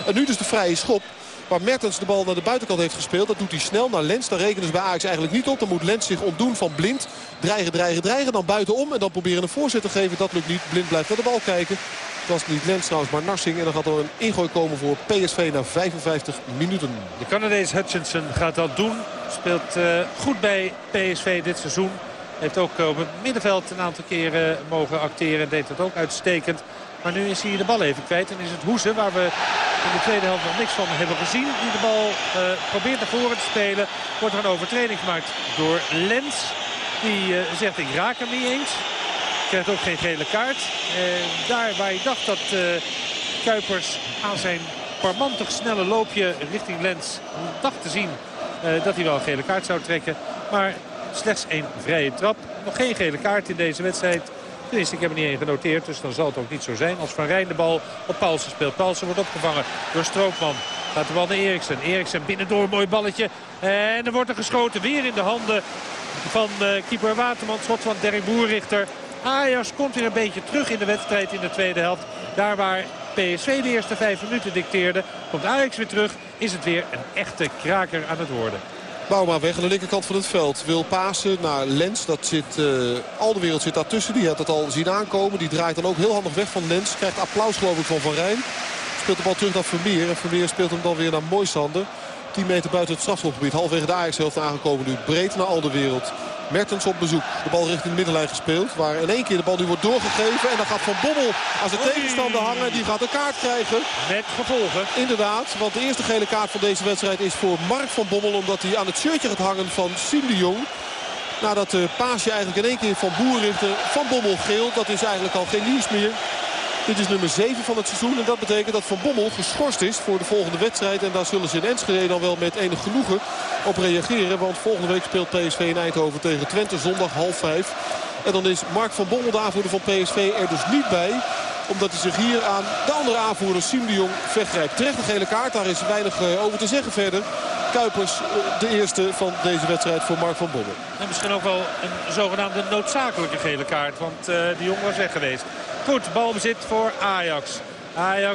En nu dus de vrije schop. Waar Mertens de bal naar de buitenkant heeft gespeeld. Dat doet hij snel naar Lens. Daar rekenen ze bij Ajax eigenlijk niet op. Dan moet Lens zich ontdoen van Blind. Dreigen, dreigen, dreigen. Dan buitenom. En dan proberen een voorzet te geven. Dat lukt niet. Blind blijft naar de bal kijken. Dat was niet Lens trouwens, maar Narsing. En dan gaat er een ingooi komen voor PSV na 55 minuten. De Canadees Hutchinson gaat dat doen. Speelt uh, goed bij PSV dit seizoen. Heeft ook op het middenveld een aantal keren mogen acteren. Deed dat ook uitstekend. Maar nu is hij de bal even kwijt. En is het Hoesen, waar we in de tweede helft nog niks van hebben gezien. Die de bal uh, probeert naar voren te spelen. Wordt er een overtreding gemaakt door Lens. Die zegt ik raak hem niet eens. Krijgt ook geen gele kaart. Uh, daar waar je dacht dat uh, Kuipers aan zijn parmantig snelle loopje richting Lens dacht te zien uh, dat hij wel een gele kaart zou trekken. Maar slechts één vrije trap. Nog geen gele kaart in deze wedstrijd. Tenminste, ik heb er niet één genoteerd, dus dan zal het ook niet zo zijn. Als Van Rijn de bal op Paulsen speelt. Paulsen wordt opgevangen door Stroopman. Gaat de bal naar Eriksen. Eriksen binnendoor, mooi balletje. En er wordt er geschoten weer in de handen van uh, keeper Waterman. Schot van Derek Boerrichter. Ajax komt weer een beetje terug in de wedstrijd in de tweede helft. Daar waar PSV de eerste vijf minuten dicteerde. Komt Ajax weer terug. Is het weer een echte kraker aan het worden. Bouma weg aan de linkerkant van het veld. Wil pasen naar Lens. Dat zit, uh, al de wereld zit daartussen. Die had het al zien aankomen. Die draait dan ook heel handig weg van Lens. Krijgt applaus geloof ik van Van Rijn. Speelt de bal terug naar Vermeer. En Vermeer speelt hem dan weer naar Moisander. 10 meter buiten het strafschopgebied. Halverwege de Ajax-helft aangekomen nu. Breed naar al de wereld. Mertens op bezoek. De bal richting de middenlijn gespeeld. Waar in één keer de bal nu wordt doorgegeven. En dan gaat Van Bommel aan zijn tegenstander hangen. Die gaat een kaart krijgen. Met gevolgen. Inderdaad. Want de eerste gele kaart van deze wedstrijd is voor Mark van Bommel. Omdat hij aan het shirtje gaat hangen van Siem de Jong. Nadat de paasje eigenlijk in één keer van Boerrichter van Bommel geel. Dat is eigenlijk al geen nieuws meer. Dit is nummer 7 van het seizoen. En dat betekent dat Van Bommel geschorst is voor de volgende wedstrijd. En daar zullen ze in Enschede dan wel met enig genoegen op reageren. Want volgende week speelt PSV in Eindhoven tegen Twente. Zondag half vijf. En dan is Mark van Bommel, de aanvoerder van PSV, er dus niet bij omdat hij zich hier aan de andere aanvoerder Siem de Jong weggrijpt. Terecht een gele kaart, daar is weinig eh, over te zeggen verder. Kuipers eh, de eerste van deze wedstrijd voor Mark van Bommel. En misschien ook wel een zogenaamde noodzakelijke gele kaart. Want uh, de Jong was weg geweest. Goed, balbezit voor Ajax. Ajax